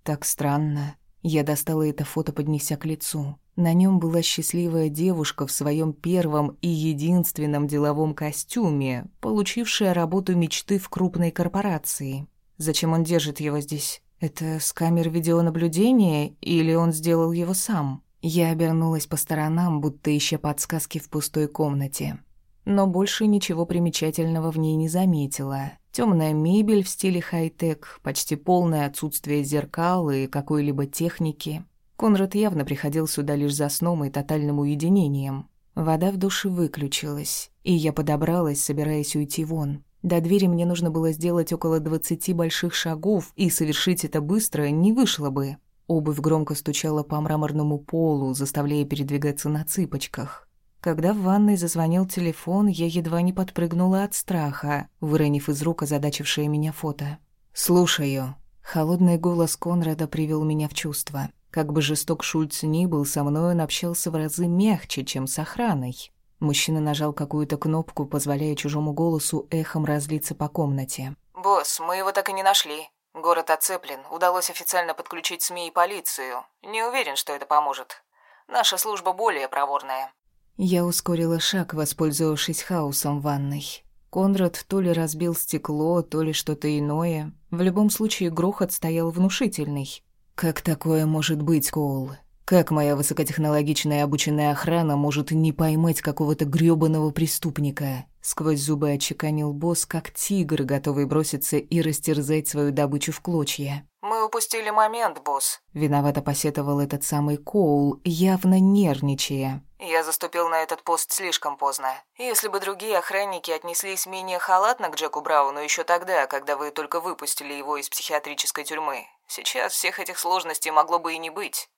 [SPEAKER 1] Так странно. Я достала это фото, поднеся к лицу. На нем была счастливая девушка в своем первом и единственном деловом костюме, получившая работу мечты в крупной корпорации. Зачем он держит его здесь? Это с камер видеонаблюдения или он сделал его сам? Я обернулась по сторонам, будто ища подсказки в пустой комнате. Но больше ничего примечательного в ней не заметила. Темная мебель в стиле хай-тек, почти полное отсутствие зеркал и какой-либо техники. Конрад явно приходил сюда лишь за сном и тотальным уединением. Вода в душе выключилась, и я подобралась, собираясь уйти вон. До двери мне нужно было сделать около двадцати больших шагов, и совершить это быстро не вышло бы. Обувь громко стучала по мраморному полу, заставляя передвигаться на цыпочках. Когда в ванной зазвонил телефон, я едва не подпрыгнула от страха, выронив из рук озадачившее меня фото. «Слушаю». Холодный голос Конрада привел меня в чувство. Как бы жесток Шульц ни был, со мной он общался в разы мягче, чем с охраной. Мужчина нажал какую-то кнопку, позволяя чужому голосу эхом разлиться по комнате.
[SPEAKER 2] «Босс, мы его так и не нашли. Город оцеплен, удалось официально подключить СМИ и полицию. Не уверен, что это поможет. Наша служба более проворная».
[SPEAKER 1] Я ускорила шаг, воспользовавшись хаосом в ванной. Конрад то ли разбил стекло, то ли что-то иное. В любом случае, грохот стоял внушительный. «Как такое может быть, Коул? Как моя высокотехнологичная обученная охрана может не поймать какого-то грёбаного преступника?» Сквозь зубы отчеканил босс, как тигр, готовый броситься и растерзать свою добычу в клочья.
[SPEAKER 2] «Мы упустили момент, босс», —
[SPEAKER 1] виновато посетовал этот самый Коул, явно нервничая.
[SPEAKER 2] «Я заступил на этот пост слишком поздно. Если бы другие охранники отнеслись менее халатно к Джеку Брауну еще тогда, когда вы только выпустили его из психиатрической тюрьмы, сейчас всех этих сложностей могло бы и не быть».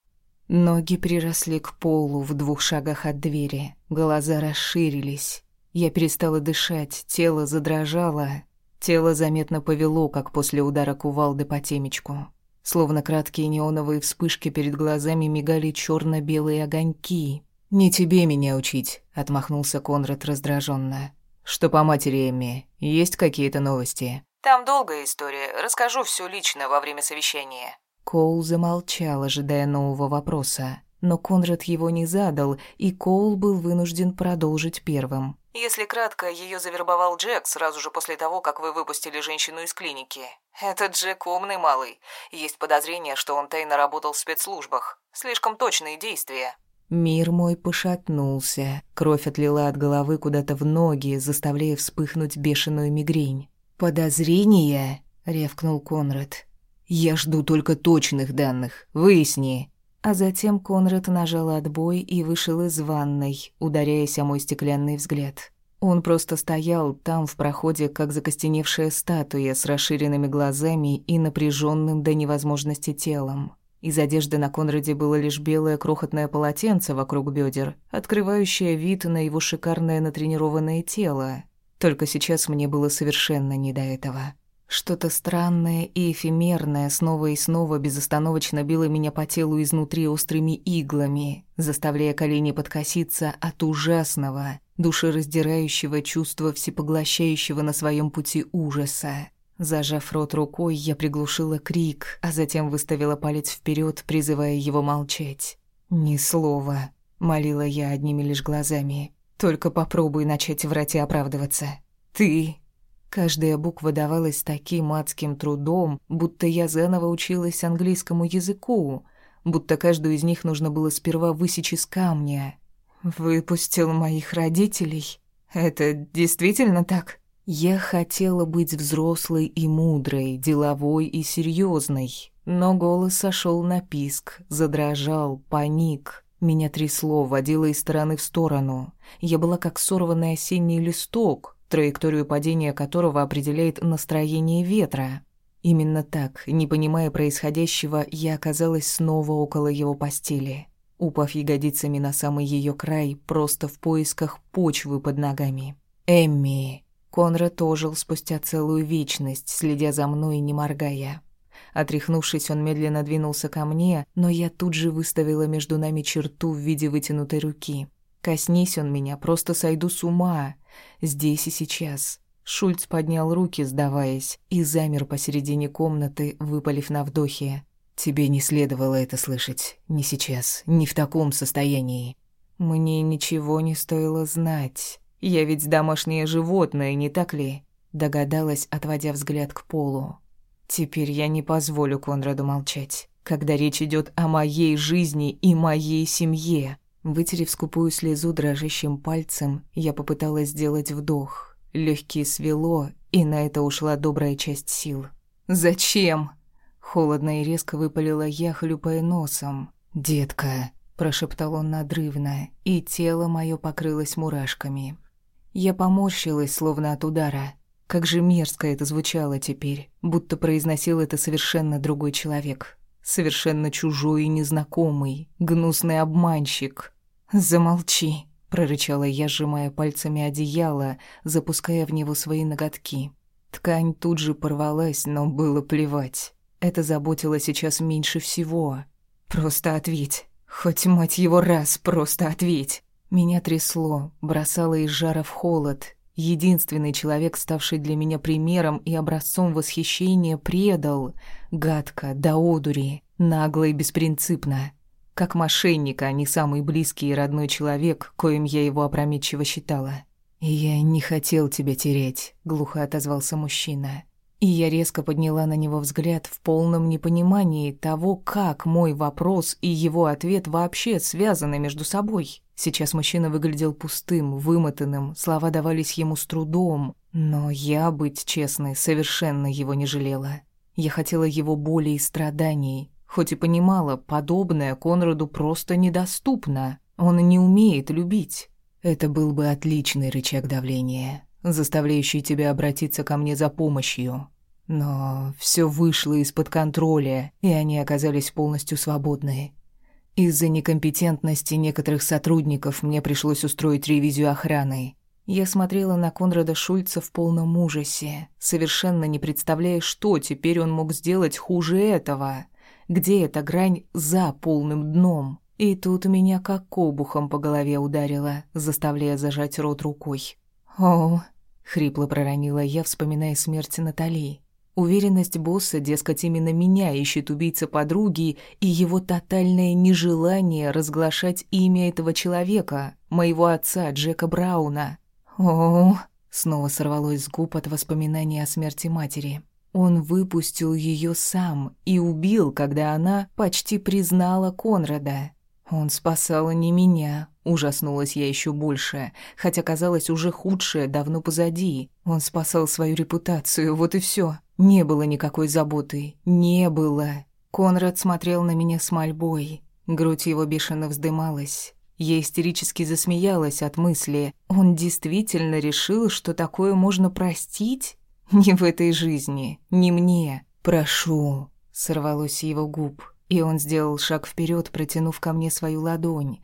[SPEAKER 1] Ноги приросли к полу в двух шагах от двери, глаза расширились. Я перестала дышать, тело задрожало, тело заметно повело, как после удара кувалды по темечку. Словно краткие неоновые вспышки перед глазами мигали черно белые огоньки. «Не тебе меня учить», — отмахнулся Конрад раздраженно. «Что по матери Эмми? Есть какие-то новости?»
[SPEAKER 2] «Там долгая история. Расскажу все лично во время совещания».
[SPEAKER 1] Коул замолчал, ожидая нового вопроса. Но Конрад его не задал, и Коул был вынужден продолжить первым.
[SPEAKER 2] «Если кратко, ее завербовал Джек сразу же после того, как вы выпустили женщину из клиники. Этот Джек умный малый. Есть подозрение, что он тайно работал в спецслужбах. Слишком точные действия».
[SPEAKER 1] Мир мой пошатнулся. Кровь отлила от головы куда-то в ноги, заставляя вспыхнуть бешеную мигрень. «Подозрения?» — ревкнул Конрад. «Я жду только точных данных. Выясни». А затем Конрад нажал отбой и вышел из ванной, ударяясь о мой стеклянный взгляд. Он просто стоял там в проходе, как закостеневшая статуя с расширенными глазами и напряженным до невозможности телом. Из одежды на Конраде было лишь белое крохотное полотенце вокруг бедер, открывающее вид на его шикарное натренированное тело. Только сейчас мне было совершенно не до этого. Что-то странное и эфемерное снова и снова безостановочно било меня по телу изнутри острыми иглами, заставляя колени подкоситься от ужасного, душераздирающего чувства всепоглощающего на своем пути ужаса. Зажав рот рукой, я приглушила крик, а затем выставила палец вперед, призывая его молчать. «Ни слова», — молила я одними лишь глазами. «Только попробуй начать врать и оправдываться. Ты...» Каждая буква давалась таким адским трудом, будто я заново училась английскому языку, будто каждую из них нужно было сперва высечь из камня. «Выпустил моих родителей? Это действительно так?» Я хотела быть взрослой и мудрой, деловой и серьезной. Но голос сошел на писк, задрожал, паник. Меня трясло, водило из стороны в сторону. Я была как сорванный осенний листок, траекторию падения которого определяет настроение ветра. Именно так, не понимая происходящего, я оказалась снова около его постели, упав ягодицами на самый ее край, просто в поисках почвы под ногами. «Эмми!» Конрад ожил спустя целую вечность, следя за мной, не моргая. Отряхнувшись, он медленно двинулся ко мне, но я тут же выставила между нами черту в виде вытянутой руки. Коснись он меня, просто сойду с ума. Здесь и сейчас. Шульц поднял руки, сдаваясь, и замер посередине комнаты, выпалив на вдохе. «Тебе не следовало это слышать. Не сейчас, не в таком состоянии». «Мне ничего не стоило знать. Я ведь домашнее животное, не так ли?» Догадалась, отводя взгляд к полу. Теперь я не позволю Конраду молчать, когда речь идет о моей жизни и моей семье. Вытерев скупую слезу дрожащим пальцем, я попыталась сделать вдох. Легкие свело, и на это ушла добрая часть сил. «Зачем?» Холодно и резко выпалила я, хлюпая носом. «Детка», – прошептал он надрывно, и тело мое покрылось мурашками. Я поморщилась, словно от удара. Как же мерзко это звучало теперь, будто произносил это совершенно другой человек. Совершенно чужой и незнакомый, гнусный обманщик. «Замолчи», — прорычала я, сжимая пальцами одеяло, запуская в него свои ноготки. Ткань тут же порвалась, но было плевать. Это заботило сейчас меньше всего. «Просто ответь. Хоть, мать его, раз, просто ответь». Меня трясло, бросало из жара в холод, Единственный человек, ставший для меня примером и образцом восхищения, предал. Гадко, до одури, нагло и беспринципно. Как мошенника, а не самый близкий и родной человек, коим я его опрометчиво считала. «Я не хотел тебя терять», — глухо отозвался мужчина. И я резко подняла на него взгляд в полном непонимании того, как мой вопрос и его ответ вообще связаны между собой. Сейчас мужчина выглядел пустым, вымотанным, слова давались ему с трудом, но я, быть честной, совершенно его не жалела. Я хотела его боли и страданий, хоть и понимала, подобное Конраду просто недоступно. Он не умеет любить. Это был бы отличный рычаг давления, заставляющий тебя обратиться ко мне за помощью. Но все вышло из-под контроля, и они оказались полностью свободны. Из-за некомпетентности некоторых сотрудников мне пришлось устроить ревизию охраны. Я смотрела на Конрада Шульца в полном ужасе, совершенно не представляя, что теперь он мог сделать хуже этого. Где эта грань за полным дном? И тут меня как обухом по голове ударило, заставляя зажать рот рукой. «О!» — хрипло проронила я, вспоминая смерть Натали. Уверенность босса, дескать, именно меня ищет убийца подруги, и его тотальное нежелание разглашать имя этого человека, моего отца Джека Брауна. О, снова сорвалось с губ от воспоминаний о смерти матери. Он выпустил ее сам и убил, когда она почти признала Конрада. Он спасал не меня, ужаснулась я еще больше, хотя казалось уже худшее давно позади. Он спасал свою репутацию, вот и все. Не было никакой заботы. Не было. Конрад смотрел на меня с мольбой. Грудь его бешено вздымалась. Я истерически засмеялась от мысли. Он действительно решил, что такое можно простить? Не в этой жизни, не мне. «Прошу», — сорвалось его губ, и он сделал шаг вперед, протянув ко мне свою ладонь.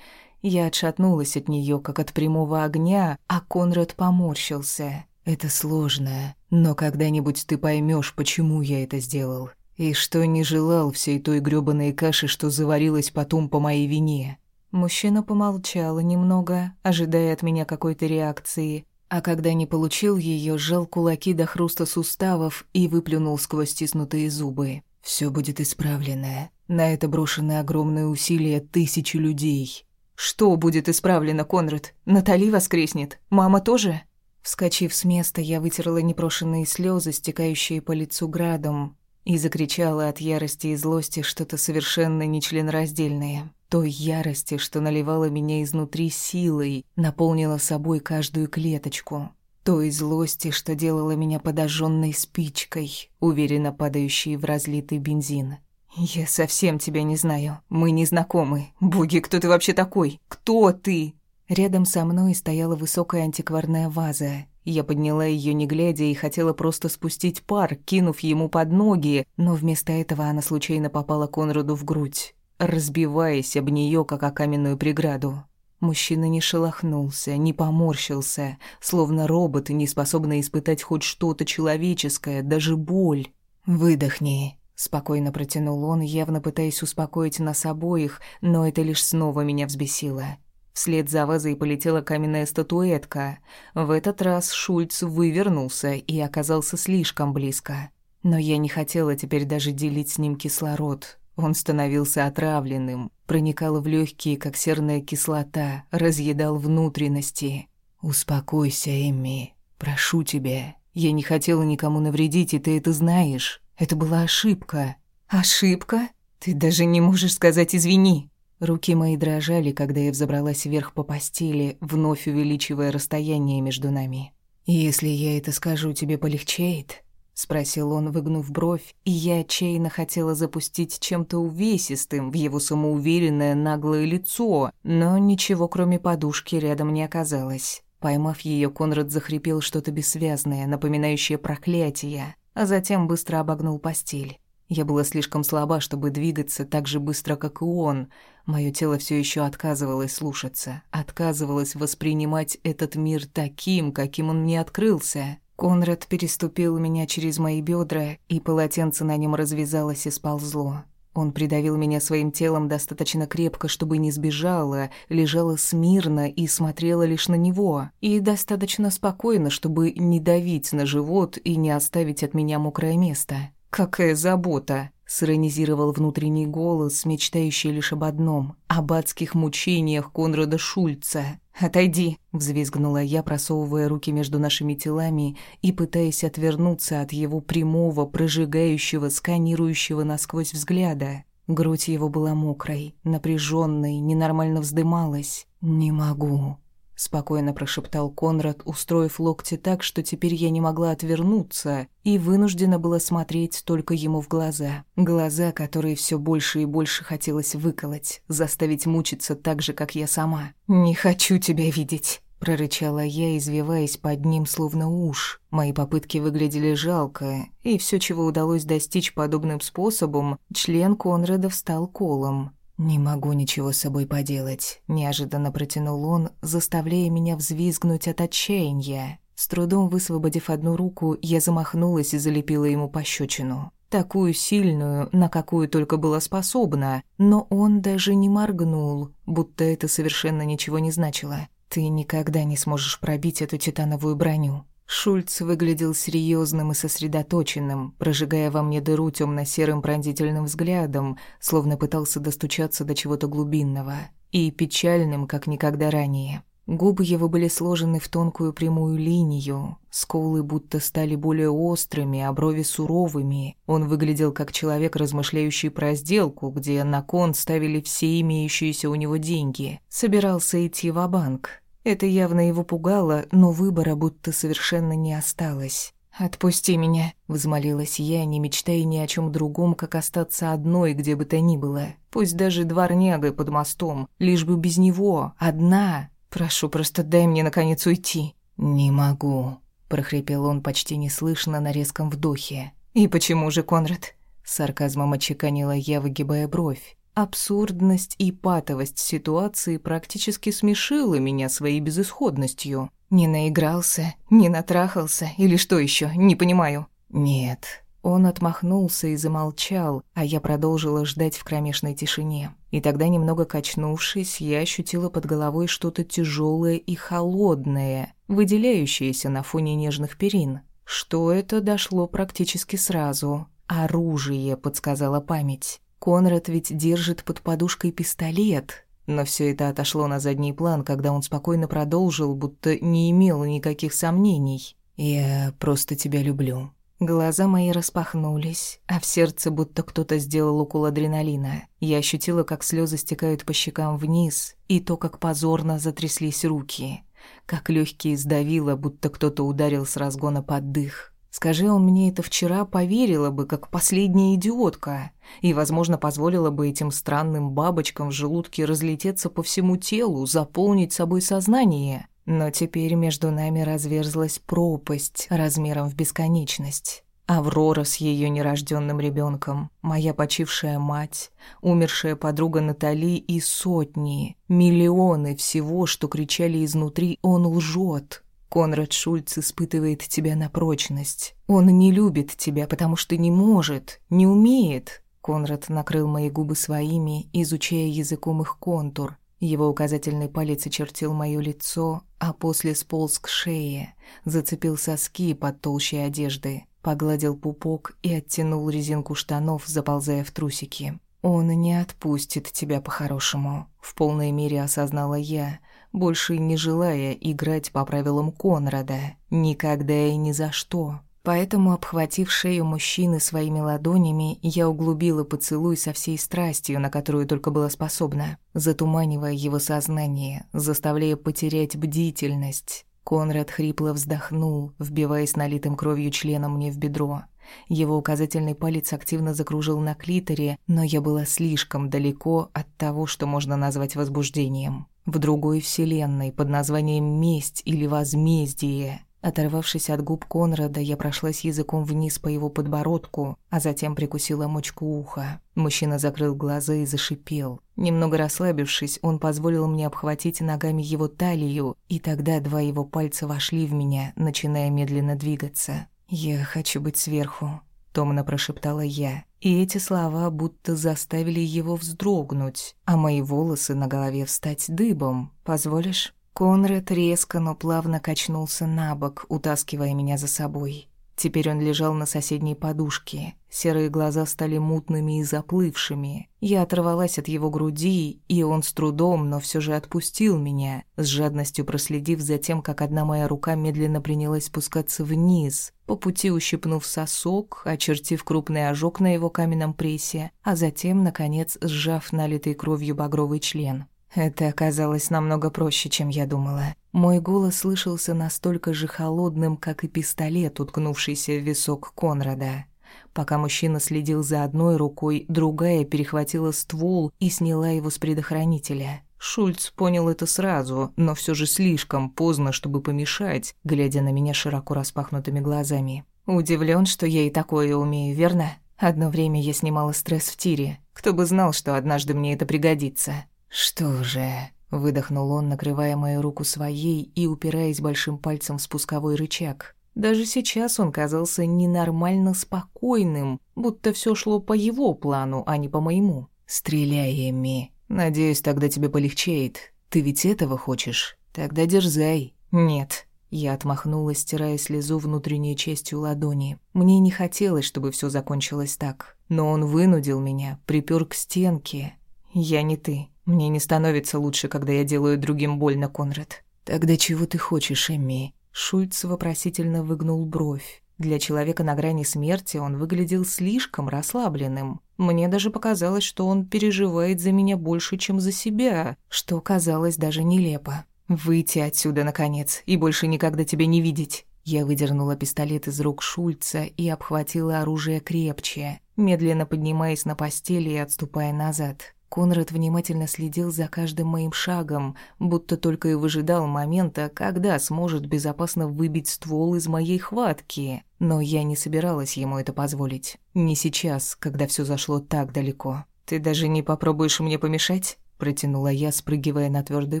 [SPEAKER 1] Я отшатнулась от нее, как от прямого огня, а Конрад поморщился. Это сложно, но когда-нибудь ты поймешь, почему я это сделал. И что не желал всей той грёбаной каши, что заварилась потом по моей вине. Мужчина помолчал немного, ожидая от меня какой-то реакции, а когда не получил ее, сжал кулаки до хруста суставов и выплюнул сквозь стиснутые зубы. Все будет исправлено. На это брошены огромные усилия тысячи людей. Что будет исправлено, Конрад? Натали воскреснет? Мама тоже? Вскочив с места, я вытерла непрошенные слезы, стекающие по лицу градом, и закричала от ярости и злости что-то совершенно нечленораздельное. Той ярости, что наливала меня изнутри силой, наполнила собой каждую клеточку. Той злости, что делала меня подожженной спичкой, уверенно падающей в разлитый бензин. «Я совсем тебя не знаю. Мы не знакомы. Боги, кто ты вообще такой? Кто ты?» Рядом со мной стояла высокая антикварная ваза. Я подняла ее не глядя и хотела просто спустить пар, кинув ему под ноги, но вместо этого она случайно попала Конраду в грудь, разбиваясь об нее, как о каменную преграду. Мужчина не шелохнулся, не поморщился, словно робот, не способный испытать хоть что-то человеческое, даже боль. «Выдохни», — спокойно протянул он, явно пытаясь успокоить нас обоих, но это лишь снова меня взбесило. Вслед за вазой полетела каменная статуэтка. В этот раз Шульц вывернулся и оказался слишком близко. Но я не хотела теперь даже делить с ним кислород. Он становился отравленным, проникал в легкие, как серная кислота, разъедал внутренности. «Успокойся, Эмми. Прошу тебя. Я не хотела никому навредить, и ты это знаешь. Это была ошибка». «Ошибка? Ты даже не можешь сказать «извини». Руки мои дрожали, когда я взобралась вверх по постели, вновь увеличивая расстояние между нами. «Если я это скажу, тебе полегчает?» — спросил он, выгнув бровь, и я отчаянно хотела запустить чем-то увесистым в его самоуверенное наглое лицо, но ничего, кроме подушки, рядом не оказалось. Поймав ее, Конрад захрипел что-то бессвязное, напоминающее проклятие, а затем быстро обогнул постель. Я была слишком слаба, чтобы двигаться так же быстро, как и он. Мое тело все еще отказывалось слушаться, отказывалось воспринимать этот мир таким, каким он мне открылся. Конрад переступил меня через мои бедра, и полотенце на нем развязалось и сползло. Он придавил меня своим телом достаточно крепко, чтобы не сбежала, лежала смирно и смотрела лишь на него, и достаточно спокойно, чтобы не давить на живот и не оставить от меня мокрое место. «Какая забота!» — сиронизировал внутренний голос, мечтающий лишь об одном — об адских мучениях Конрада Шульца. «Отойди!» — взвизгнула я, просовывая руки между нашими телами и пытаясь отвернуться от его прямого, прожигающего, сканирующего насквозь взгляда. Грудь его была мокрой, напряженной, ненормально вздымалась. «Не могу», — спокойно прошептал Конрад, устроив локти так, что теперь я не могла отвернуться и вынуждена была смотреть только ему в глаза. Глаза, которые все больше и больше хотелось выколоть, заставить мучиться так же, как я сама. «Не хочу тебя видеть», — прорычала я, извиваясь под ним, словно уж. Мои попытки выглядели жалко, и все, чего удалось достичь подобным способом, член Конрада встал колом. «Не могу ничего с собой поделать», — неожиданно протянул он, заставляя меня взвизгнуть от отчаяния. С трудом высвободив одну руку, я замахнулась и залепила ему пощечину. Такую сильную, на какую только была способна, но он даже не моргнул, будто это совершенно ничего не значило. «Ты никогда не сможешь пробить эту титановую броню», Шульц выглядел серьезным и сосредоточенным, прожигая во мне дыру темно-серым пронзительным взглядом, словно пытался достучаться до чего-то глубинного, и печальным, как никогда ранее. Губы его были сложены в тонкую прямую линию, скулы будто стали более острыми, а брови суровыми. Он выглядел как человек, размышляющий про сделку, где на кон ставили все имеющиеся у него деньги. Собирался идти в банк это явно его пугало, но выбора будто совершенно не осталось. «Отпусти меня», — взмолилась я, не мечтая ни о чем другом, как остаться одной, где бы то ни было. Пусть даже дворнягой под мостом, лишь бы без него, одна. Прошу, просто дай мне, наконец, уйти. «Не могу», — прохрипел он почти неслышно на резком вдохе. «И почему же, Конрад?» — сарказмом отчеканила я, выгибая бровь. Абсурдность и патовость ситуации практически смешила меня своей безысходностью. Не наигрался, не натрахался или что еще, не понимаю. Нет. Он отмахнулся и замолчал, а я продолжила ждать в кромешной тишине. И тогда, немного качнувшись, я ощутила под головой что-то тяжелое и холодное, выделяющееся на фоне нежных перин. Что это дошло практически сразу. «Оружие», — подсказала память. Конрад ведь держит под подушкой пистолет. Но все это отошло на задний план, когда он спокойно продолжил, будто не имел никаких сомнений. «Я просто тебя люблю». Глаза мои распахнулись, а в сердце будто кто-то сделал укол адреналина. Я ощутила, как слезы стекают по щекам вниз, и то, как позорно затряслись руки, как легкие сдавило, будто кто-то ударил с разгона под дых. Скажи он мне это вчера, поверила бы, как последняя идиотка, и, возможно, позволила бы этим странным бабочкам в желудке разлететься по всему телу, заполнить собой сознание. Но теперь между нами разверзлась пропасть размером в бесконечность. Аврора с ее нерожденным ребенком, моя почившая мать, умершая подруга Натали и сотни, миллионы всего, что кричали изнутри «Он лжет!» Конрад Шульц испытывает тебя на прочность. Он не любит тебя, потому что не может, не умеет. Конрад накрыл мои губы своими, изучая языком их контур. Его указательный палец очертил моё лицо, а после сполз к шее, зацепил соски под толщей одежды, погладил пупок и оттянул резинку штанов, заползая в трусики. «Он не отпустит тебя по-хорошему», — в полной мере осознала я — больше не желая играть по правилам Конрада, никогда и ни за что. Поэтому, обхватив шею мужчины своими ладонями, я углубила поцелуй со всей страстью, на которую только была способна, затуманивая его сознание, заставляя потерять бдительность. Конрад хрипло вздохнул, вбиваясь налитым кровью членом мне в бедро. Его указательный палец активно закружил на клиторе, но я была слишком далеко от того, что можно назвать возбуждением в другой вселенной под названием «Месть» или «Возмездие». Оторвавшись от губ Конрада, я прошлась языком вниз по его подбородку, а затем прикусила мочку уха. Мужчина закрыл глаза и зашипел. Немного расслабившись, он позволил мне обхватить ногами его талию, и тогда два его пальца вошли в меня, начиная медленно двигаться. «Я хочу быть сверху», — томно прошептала я и эти слова будто заставили его вздрогнуть, а мои волосы на голове встать дыбом. «Позволишь?» Конрад резко, но плавно качнулся на бок, утаскивая меня за собой. Теперь он лежал на соседней подушке. Серые глаза стали мутными и заплывшими. Я оторвалась от его груди, и он с трудом, но все же отпустил меня, с жадностью проследив за тем, как одна моя рука медленно принялась спускаться вниз, по пути ущипнув сосок, очертив крупный ожог на его каменном прессе, а затем, наконец, сжав налитый кровью багровый член. Это оказалось намного проще, чем я думала. Мой голос слышался настолько же холодным, как и пистолет, уткнувшийся в висок Конрада. Пока мужчина следил за одной рукой, другая перехватила ствол и сняла его с предохранителя. Шульц понял это сразу, но все же слишком поздно, чтобы помешать, глядя на меня широко распахнутыми глазами. Удивлен, что я и такое умею, верно? Одно время я снимала стресс в тире. Кто бы знал, что однажды мне это пригодится. «Что же?» — выдохнул он, накрывая мою руку своей и упираясь большим пальцем в спусковой рычаг. Даже сейчас он казался ненормально спокойным, будто все шло по его плану, а не по моему. «Стреляй, Эми. Надеюсь, тогда тебе полегчает. Ты ведь этого хочешь? Тогда дерзай». «Нет». Я отмахнулась, стирая слезу внутренней частью ладони. Мне не хотелось, чтобы все закончилось так. Но он вынудил меня, припер к стенке. «Я не ты. Мне не становится лучше, когда я делаю другим больно, Конрад. Тогда чего ты хочешь, Эмми? Шульц вопросительно выгнул бровь. Для человека на грани смерти он выглядел слишком расслабленным. Мне даже показалось, что он переживает за меня больше, чем за себя, что казалось даже нелепо. «Выйти отсюда, наконец, и больше никогда тебя не видеть». Я выдернула пистолет из рук Шульца и обхватила оружие крепче, медленно поднимаясь на постели и отступая назад. Конрад внимательно следил за каждым моим шагом, будто только и выжидал момента, когда сможет безопасно выбить ствол из моей хватки. Но я не собиралась ему это позволить. Не сейчас, когда все зашло так далеко. «Ты даже не попробуешь мне помешать?» Протянула я, спрыгивая на твердый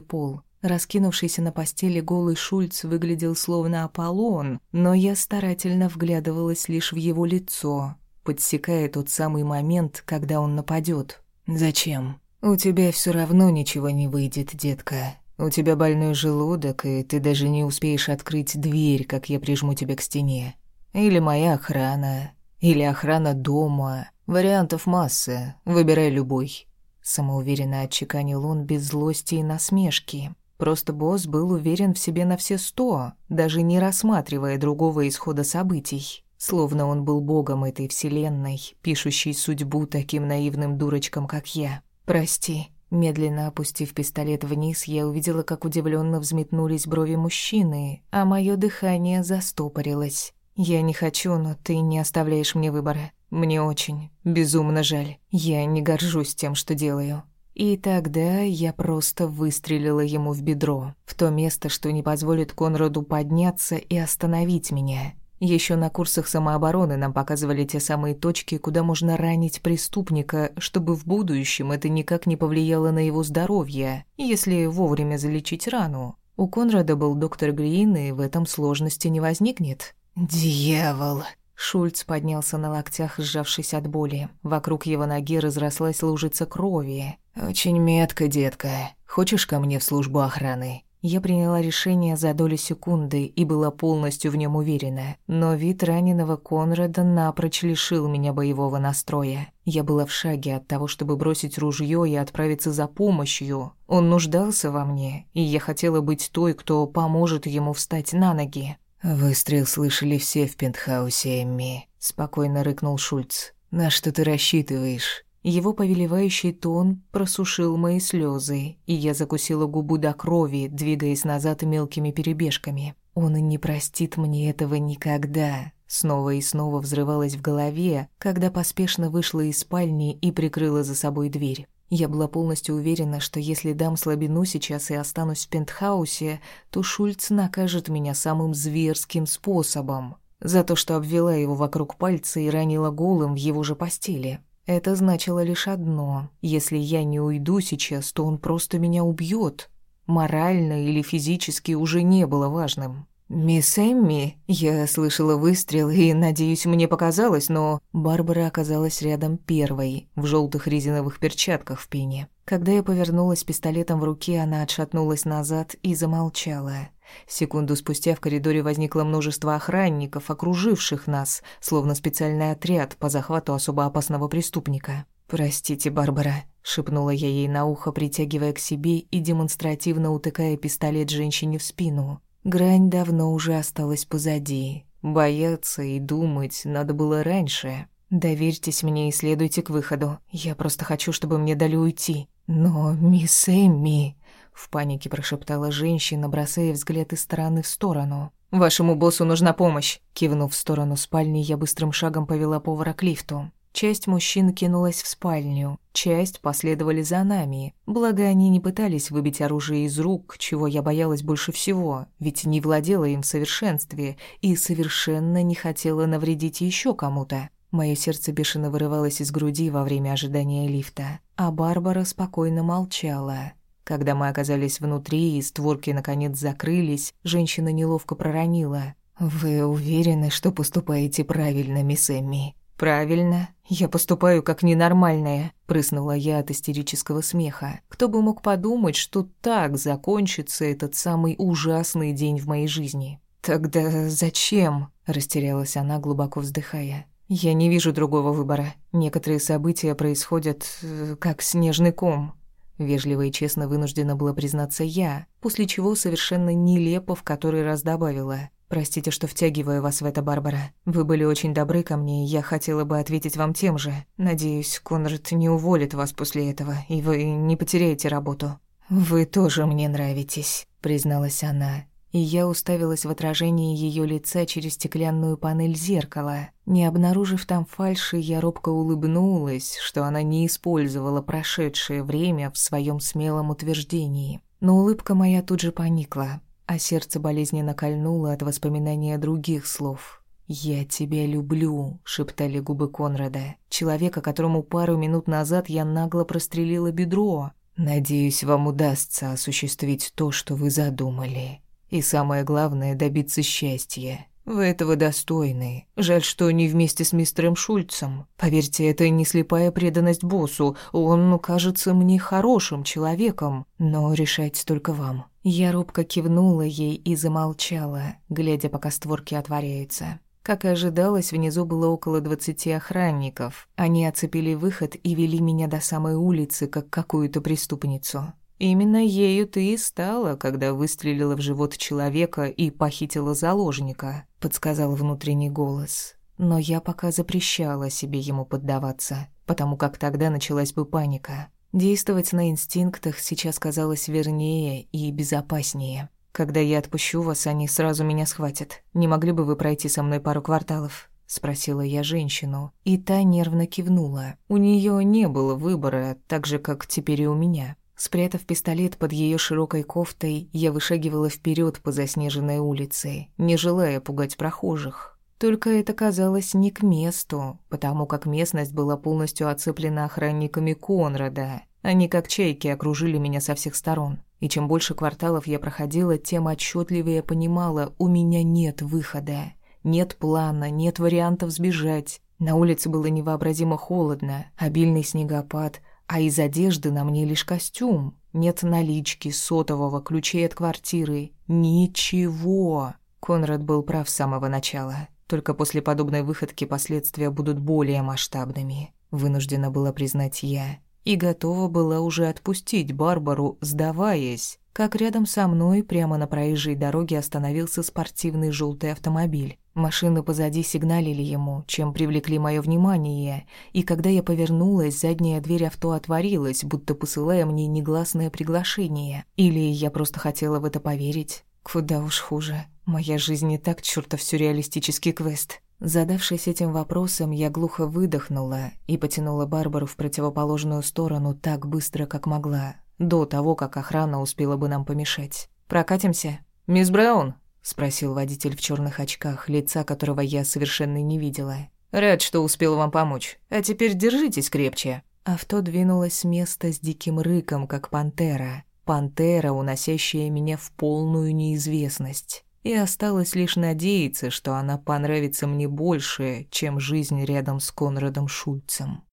[SPEAKER 1] пол. Раскинувшийся на постели голый Шульц выглядел словно Аполлон, но я старательно вглядывалась лишь в его лицо, подсекая тот самый момент, когда он нападет. «Зачем? У тебя все равно ничего не выйдет, детка. У тебя больной желудок, и ты даже не успеешь открыть дверь, как я прижму тебя к стене. Или моя охрана, или охрана дома. Вариантов масса, выбирай любой». Самоуверенно отчеканил он без злости и насмешки. Просто босс был уверен в себе на все сто, даже не рассматривая другого исхода событий. Словно он был богом этой вселенной, пишущей судьбу таким наивным дурочкам, как я. «Прости». Медленно опустив пистолет вниз, я увидела, как удивленно взметнулись брови мужчины, а мое дыхание застопорилось. Я не хочу, но ты не оставляешь мне выбора. Мне очень, безумно жаль. Я не горжусь тем, что делаю. И тогда я просто выстрелила ему в бедро, в то место, что не позволит Конраду подняться и остановить меня. Еще на курсах самообороны нам показывали те самые точки, куда можно ранить преступника, чтобы в будущем это никак не повлияло на его здоровье, если вовремя залечить рану. У Конрада был доктор Грин, и в этом сложности не возникнет. «Дьявол!» Шульц поднялся на локтях, сжавшись от боли. Вокруг его ноги разрослась лужица крови. «Очень метко, детка. Хочешь ко мне в службу охраны?» Я приняла решение за долю секунды и была полностью в нем уверена. Но вид раненого Конрада напрочь лишил меня боевого настроя. Я была в шаге от того, чтобы бросить ружье и отправиться за помощью. Он нуждался во мне, и я хотела быть той, кто поможет ему встать на ноги. «Выстрел слышали все в пентхаусе, Эмми», — спокойно рыкнул Шульц. «На что ты рассчитываешь?» Его повелевающий тон просушил мои слезы, и я закусила губу до крови, двигаясь назад мелкими перебежками. «Он не простит мне этого никогда», Снова и снова взрывалась в голове, когда поспешно вышла из спальни и прикрыла за собой дверь. Я была полностью уверена, что если дам слабину сейчас и останусь в пентхаусе, то Шульц накажет меня самым зверским способом. За то, что обвела его вокруг пальца и ранила голым в его же постели. Это значило лишь одно. Если я не уйду сейчас, то он просто меня убьет. Морально или физически уже не было важным. «Мисс Эмми?» Я слышала выстрел и, надеюсь, мне показалось, но... Барбара оказалась рядом первой, в желтых резиновых перчатках в пене. Когда я повернулась пистолетом в руке, она отшатнулась назад и замолчала. Секунду спустя в коридоре возникло множество охранников, окруживших нас, словно специальный отряд по захвату особо опасного преступника. «Простите, Барбара», — шепнула я ей на ухо, притягивая к себе и демонстративно утыкая пистолет женщине в спину. Грань давно уже осталась позади. Бояться и думать надо было раньше. Доверьтесь мне и следуйте к выходу. Я просто хочу, чтобы мне дали уйти. Но, мисс Эмми... В панике прошептала женщина, бросая взгляд из стороны в сторону. «Вашему боссу нужна помощь!» Кивнув в сторону спальни, я быстрым шагом повела повара к лифту. Часть мужчин кинулась в спальню, часть последовали за нами. Благо, они не пытались выбить оружие из рук, чего я боялась больше всего, ведь не владела им в совершенстве и совершенно не хотела навредить еще кому-то. Мое сердце бешено вырывалось из груди во время ожидания лифта, а Барбара спокойно молчала. Когда мы оказались внутри и створки наконец закрылись, женщина неловко проронила. «Вы уверены, что поступаете правильно, мисс Эмми?» «Правильно. Я поступаю как ненормальная», — прыснула я от истерического смеха. «Кто бы мог подумать, что так закончится этот самый ужасный день в моей жизни?» «Тогда зачем?» — растерялась она, глубоко вздыхая. «Я не вижу другого выбора. Некоторые события происходят э, как снежный ком». Вежливо и честно вынуждена была признаться я, после чего совершенно нелепо в который раз добавила. Простите, что втягиваю вас в это, Барбара. Вы были очень добры ко мне, и я хотела бы ответить вам тем же. Надеюсь, Конрад не уволит вас после этого, и вы не потеряете работу. Вы тоже мне нравитесь, призналась она. И я уставилась в отражении ее лица через стеклянную панель зеркала. Не обнаружив там фальши, я робко улыбнулась, что она не использовала прошедшее время в своем смелом утверждении. Но улыбка моя тут же поникла а сердце болезненно кольнуло от воспоминания других слов. «Я тебя люблю», — шептали губы Конрада, человека, которому пару минут назад я нагло прострелила бедро. «Надеюсь, вам удастся осуществить то, что вы задумали. И самое главное — добиться счастья. Вы этого достойны. Жаль, что не вместе с мистером Шульцем. Поверьте, это не слепая преданность боссу. Он кажется мне хорошим человеком, но решать только вам. Я робко кивнула ей и замолчала, глядя, пока створки отворяются. Как и ожидалось, внизу было около двадцати охранников. Они оцепили выход и вели меня до самой улицы, как какую-то преступницу. Именно ею ты и стала, когда выстрелила в живот человека и похитила заложника, подсказал внутренний голос. Но я пока запрещала себе ему поддаваться, потому как тогда началась бы паника. Действовать на инстинктах сейчас казалось вернее и безопаснее. Когда я отпущу вас, они сразу меня схватят. Не могли бы вы пройти со мной пару кварталов?» — спросила я женщину, и та нервно кивнула. У нее не было выбора, так же, как теперь и у меня. Спрятав пистолет под ее широкой кофтой, я вышагивала вперед по заснеженной улице, не желая пугать прохожих. Только это казалось не к месту, потому как местность была полностью оцеплена охранниками Конрада. Они как чайки окружили меня со всех сторон. И чем больше кварталов я проходила, тем отчетливее понимала, у меня нет выхода. Нет плана, нет вариантов сбежать. На улице было невообразимо холодно, обильный снегопад, а из одежды на мне лишь костюм. Нет налички, сотового, ключей от квартиры. Ничего. Конрад был прав с самого начала. Только после подобной выходки последствия будут более масштабными. Вынуждена была признать я. И готова была уже отпустить Барбару, сдаваясь как рядом со мной прямо на проезжей дороге остановился спортивный желтый автомобиль. Машины позади сигналили ему, чем привлекли мое внимание, и когда я повернулась, задняя дверь авто отворилась, будто посылая мне негласное приглашение. Или я просто хотела в это поверить. Куда уж хуже. Моя жизнь не так чертов сюрреалистический квест. Задавшись этим вопросом, я глухо выдохнула и потянула Барбару в противоположную сторону так быстро, как могла, до того, как охрана успела бы нам помешать. «Прокатимся?» «Мисс Браун?» — спросил водитель в черных очках, лица которого я совершенно не видела. «Рад, что успел вам помочь. А теперь держитесь крепче». Авто двинулось с места с диким рыком, как пантера. Пантера, уносящая меня в полную неизвестность. И осталось лишь надеяться, что она понравится мне больше, чем жизнь рядом с Конрадом Шульцем.